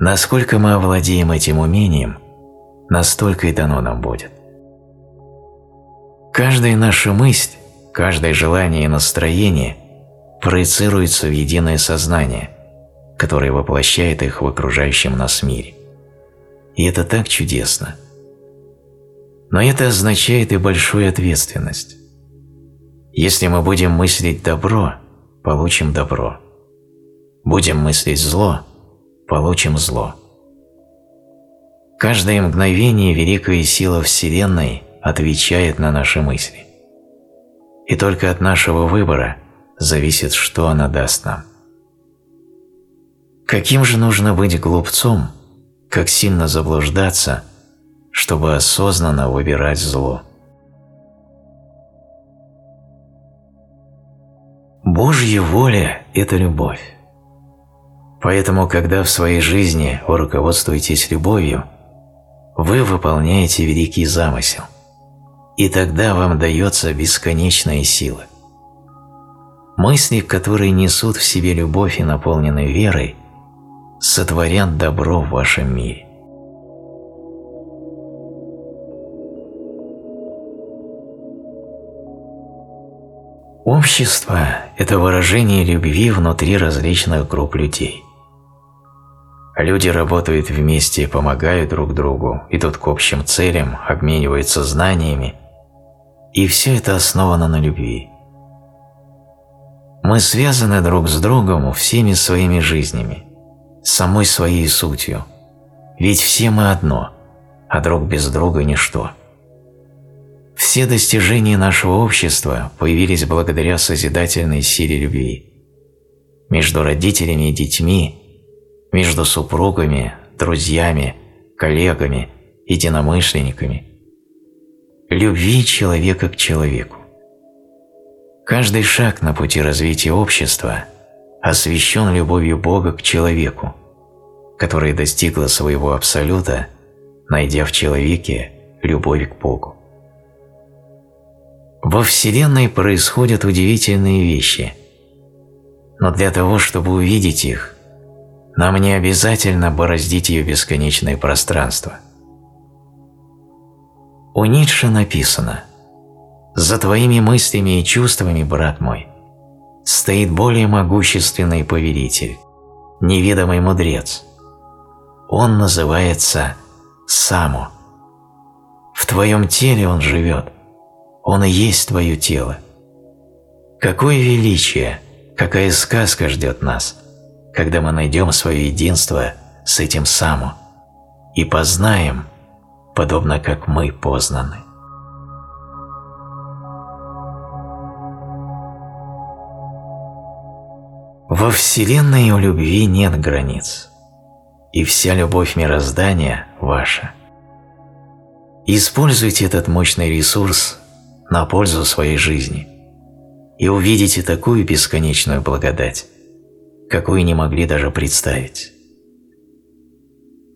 Насколько мы овладеем этим умением, настолько и дано нам будет. Каждая наша мысль, каждое желание и настроение проецируется в единое сознание, которое воплощает их в окружающем нас мире. И это так чудесно. Но это означает и большую ответственность. Если мы будем мыслить добро, получим добро. Будем мыслить зло, получим зло. Каждое мгновение великая сила Вселенной отвечает на наши мысли. И только от нашего выбора зависит, что она даст нам. Каким же нужно быть глупцом, как сильно заблуждаться, чтобы осознанно выбирать зло? Божья воля – это любовь. Поэтому, когда в своей жизни вы руководствуетесь любовью, вы выполняете великий замысел, и тогда вам дается бесконечная сила. Мысли, которые несут в себе любовь и наполнены верой, сотворят добро в вашем мире. Общество – это выражение любви внутри различных групп людей. Люди работают вместе, помогают друг другу, идут к общим целям, обмениваются знаниями, и все это основано на любви. Мы связаны друг с другом всеми своими жизнями, самой своей сутью, ведь все мы одно, а друг без друга – ничто. Все достижения нашего общества появились благодаря созидательной силе любви. Между родителями и детьми, между супругами, друзьями, коллегами, единомышленниками. Любви человека к человеку. Каждый шаг на пути развития общества освящен любовью Бога к человеку, которая достигла своего абсолюта, найдя в человеке любовь к Богу. Во Вселенной происходят удивительные вещи, но для того, чтобы увидеть их, нам не обязательно бороздить ее бесконечное пространство. У Ницше написано «За твоими мыслями и чувствами, брат мой, стоит более могущественный повелитель, неведомый мудрец. Он называется Саму. В твоем теле он живет, он и есть твое тело. Какое величие, какая сказка ждет нас, когда мы найдем свое единство с этим самым и познаем, подобно как мы познаны. Во Вселенной у любви нет границ, и вся любовь мироздания ваша. Используйте этот мощный ресурс на пользу своей жизни и увидите такую бесконечную благодать, какую не могли даже представить.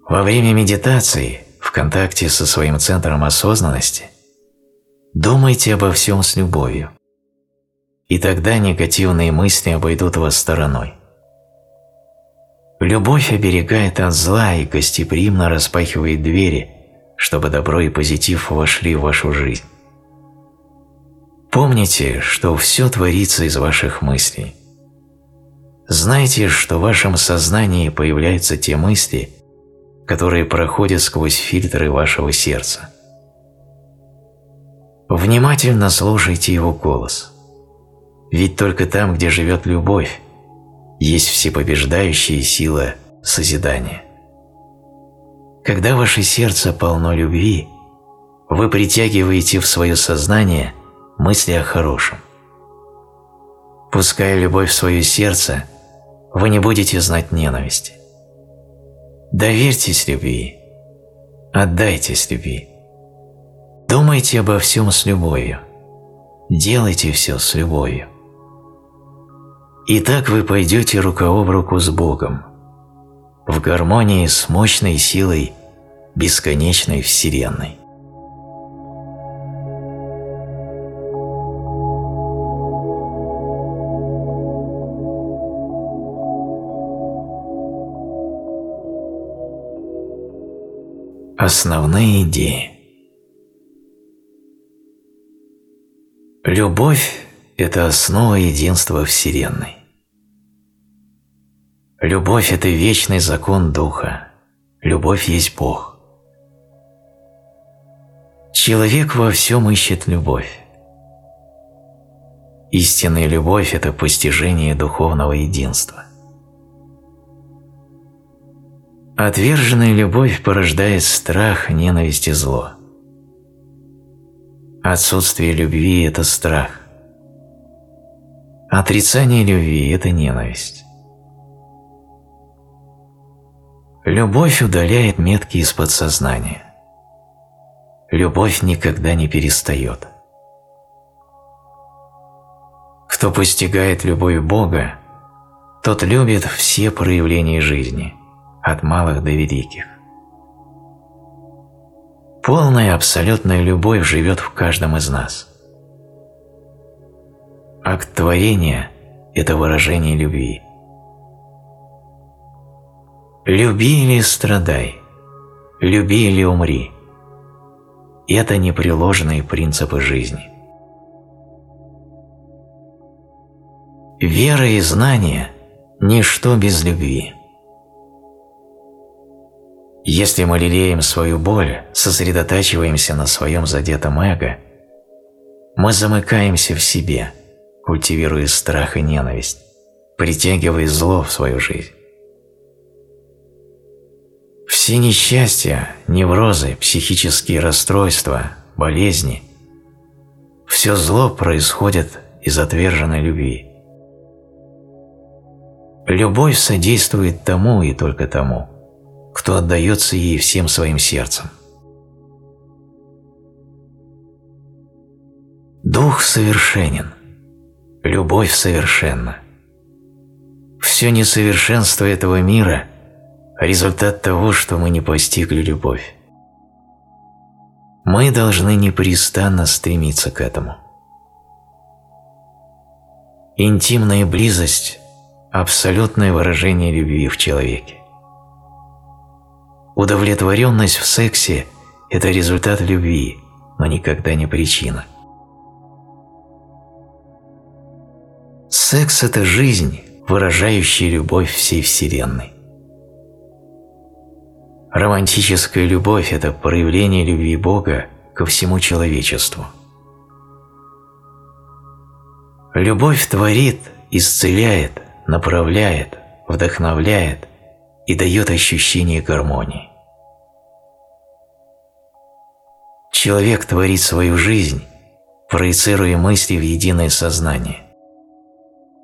Во время медитации, в контакте со своим центром осознанности, думайте обо всем с любовью, и тогда негативные мысли обойдут вас стороной. Любовь оберегает от зла и гостеприимно распахивает двери, чтобы добро и позитив вошли в вашу жизнь. Помните, что все творится из ваших мыслей. Знайте, что в вашем сознании появляются те мысли, которые проходят сквозь фильтры вашего сердца. Внимательно слушайте его голос. Ведь только там, где живет любовь, есть всепобеждающая сила созидания. Когда ваше сердце полно любви, вы притягиваете в свое сознание – мысли о хорошем. Пуская любовь в свое сердце, вы не будете знать ненависти. Доверьтесь любви, отдайтесь любви. Думайте обо всем с любовью, делайте все с любовью. И так вы пойдете рука об руку с Богом, в гармонии с мощной силой бесконечной Вселенной. Основные идеи Любовь – это основа единства Вселенной. Любовь – это вечный закон Духа. Любовь есть Бог. Человек во всем ищет любовь. Истинная любовь – это постижение духовного единства. Отверженная любовь порождает страх, ненависть и зло. Отсутствие любви – это страх. Отрицание любви – это ненависть. Любовь удаляет метки из подсознания. Любовь никогда не перестает. Кто постигает любовь Бога, тот любит все проявления жизни – от малых до великих. Полная абсолютная любовь живет в каждом из нас. Акт творения – это выражение любви. Люби или страдай, люби или умри – это непреложные принципы жизни. Вера и знание – ничто без любви. Если мы лелеем свою боль, сосредотачиваемся на своем задетом эго, мы замыкаемся в себе, культивируя страх и ненависть, притягивая зло в свою жизнь. Все несчастья, неврозы, психические расстройства, болезни – все зло происходит из отверженной любви. Любовь содействует тому и только тому – кто отдается ей всем своим сердцем. Дух совершенен, любовь совершенна. Все несовершенство этого мира – результат того, что мы не постигли любовь. Мы должны непрестанно стремиться к этому. Интимная близость – абсолютное выражение любви в человеке. Удовлетворенность в сексе – это результат любви, но никогда не причина. Секс – это жизнь, выражающая любовь всей Вселенной. Романтическая любовь – это проявление любви Бога ко всему человечеству. Любовь творит, исцеляет, направляет, вдохновляет и дает ощущение гармонии. Человек творит свою жизнь, проецируя мысли в единое сознание.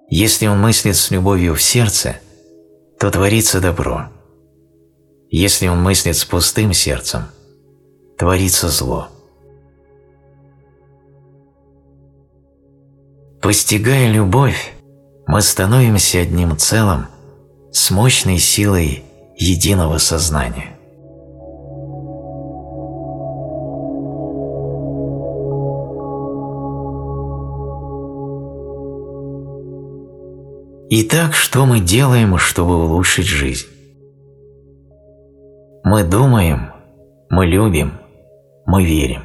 Если он мыслит с любовью в сердце, то творится добро. Если он мыслит с пустым сердцем, творится зло. Постигая любовь, мы становимся одним целым с мощной силой единого сознания. Итак, что мы делаем, чтобы улучшить жизнь? Мы думаем, мы любим, мы верим.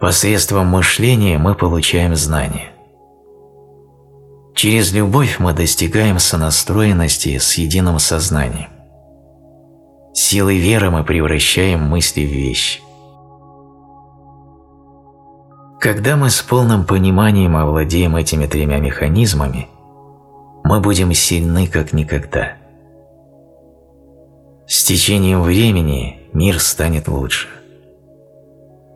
Посредством мышления мы получаем знания. Через любовь мы достигаем сонастроенности с единым сознанием. Силой веры мы превращаем мысли в вещи. Когда мы с полным пониманием овладеем этими тремя механизмами, мы будем сильны как никогда. С течением времени мир станет лучше.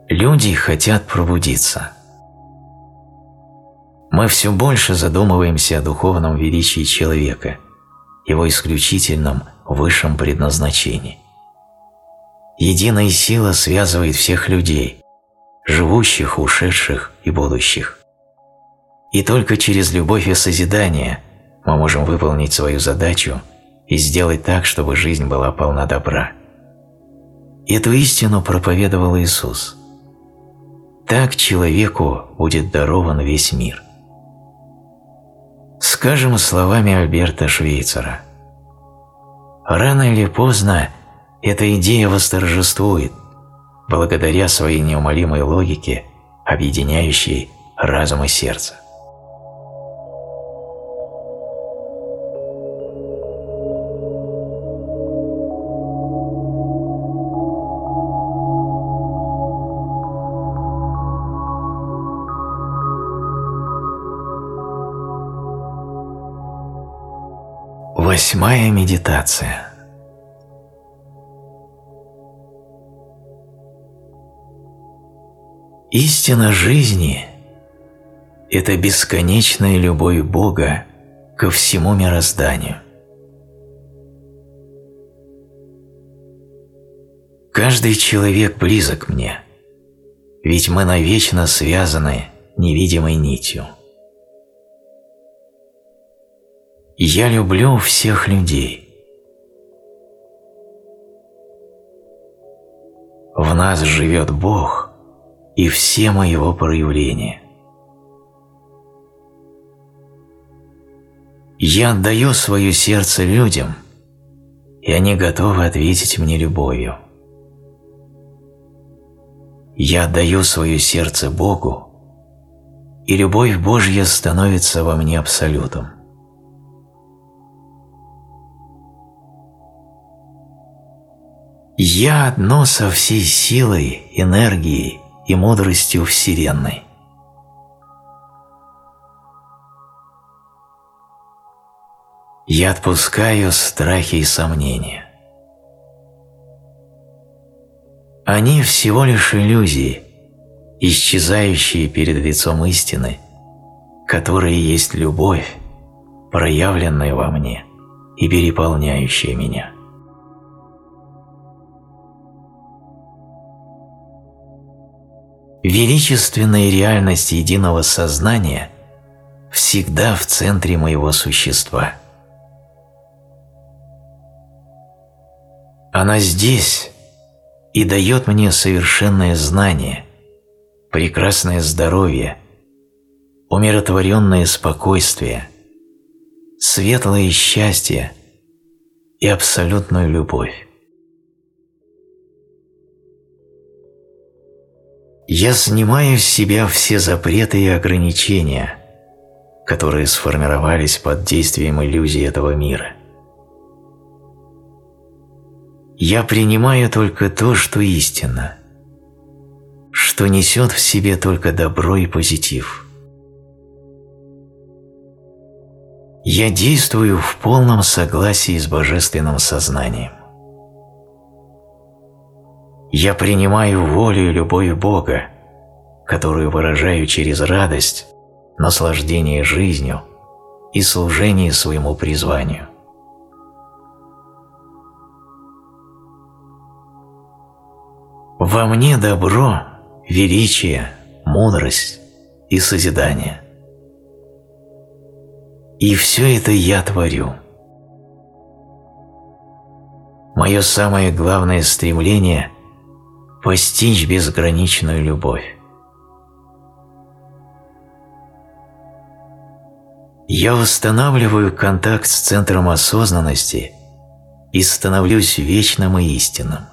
Люди хотят пробудиться. Мы все больше задумываемся о духовном величии человека, его исключительном высшем предназначении. Единая сила связывает всех людей, живущих, ушедших и будущих. И только через любовь и созидание мы можем выполнить свою задачу и сделать так, чтобы жизнь была полна добра. Эту истину проповедовал Иисус. Так человеку будет дарован весь мир. Скажем словами Альберта Швейцера. Рано или поздно эта идея восторжествует, благодаря своей неумолимой логике, объединяющей разум и сердце. Восьмая медитация – Истина жизни – это бесконечная любовь Бога ко всему мирозданию. Каждый человек близок мне, ведь мы навечно связаны невидимой нитью. Я люблю всех людей. В нас живет Бог и все мы Его проявления. Я отдаю свое сердце людям, и они готовы ответить мне любовью. Я отдаю свое сердце Богу, и любовь Божья становится во мне абсолютом. Я одно со всей силой, энергией и мудростью Вселенной. Я отпускаю страхи и сомнения. Они всего лишь иллюзии, исчезающие перед лицом истины, которая есть любовь, проявленная во мне и переполняющая меня. Величественная реальность единого сознания всегда в центре моего существа. Она здесь и дает мне совершенное знание, прекрасное здоровье, умиротворенное спокойствие, светлое счастье и абсолютную любовь. Я снимаю с себя все запреты и ограничения, которые сформировались под действием иллюзий этого мира. Я принимаю только то, что истинно, что несет в себе только добро и позитив. Я действую в полном согласии с божественным сознанием. Я принимаю волю и любовь Бога, которую выражаю через радость, наслаждение жизнью и служение своему призванию. Во мне добро, величие, мудрость и созидание. И все это я творю. Мое самое главное стремление постичь безграничную любовь. Я восстанавливаю контакт с центром осознанности и становлюсь вечным и истинным.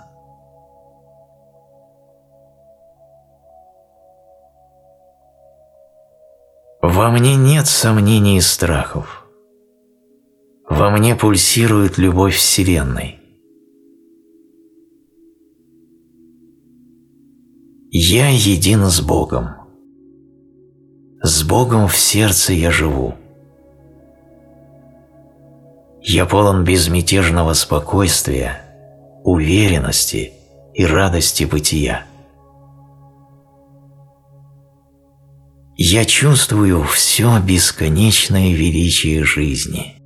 Во мне нет сомнений и страхов. Во мне пульсирует любовь Вселенной. Я един с Богом. С Богом в сердце я живу. Я полон безмятежного спокойствия, уверенности и радости бытия. Я чувствую все бесконечное величие жизни.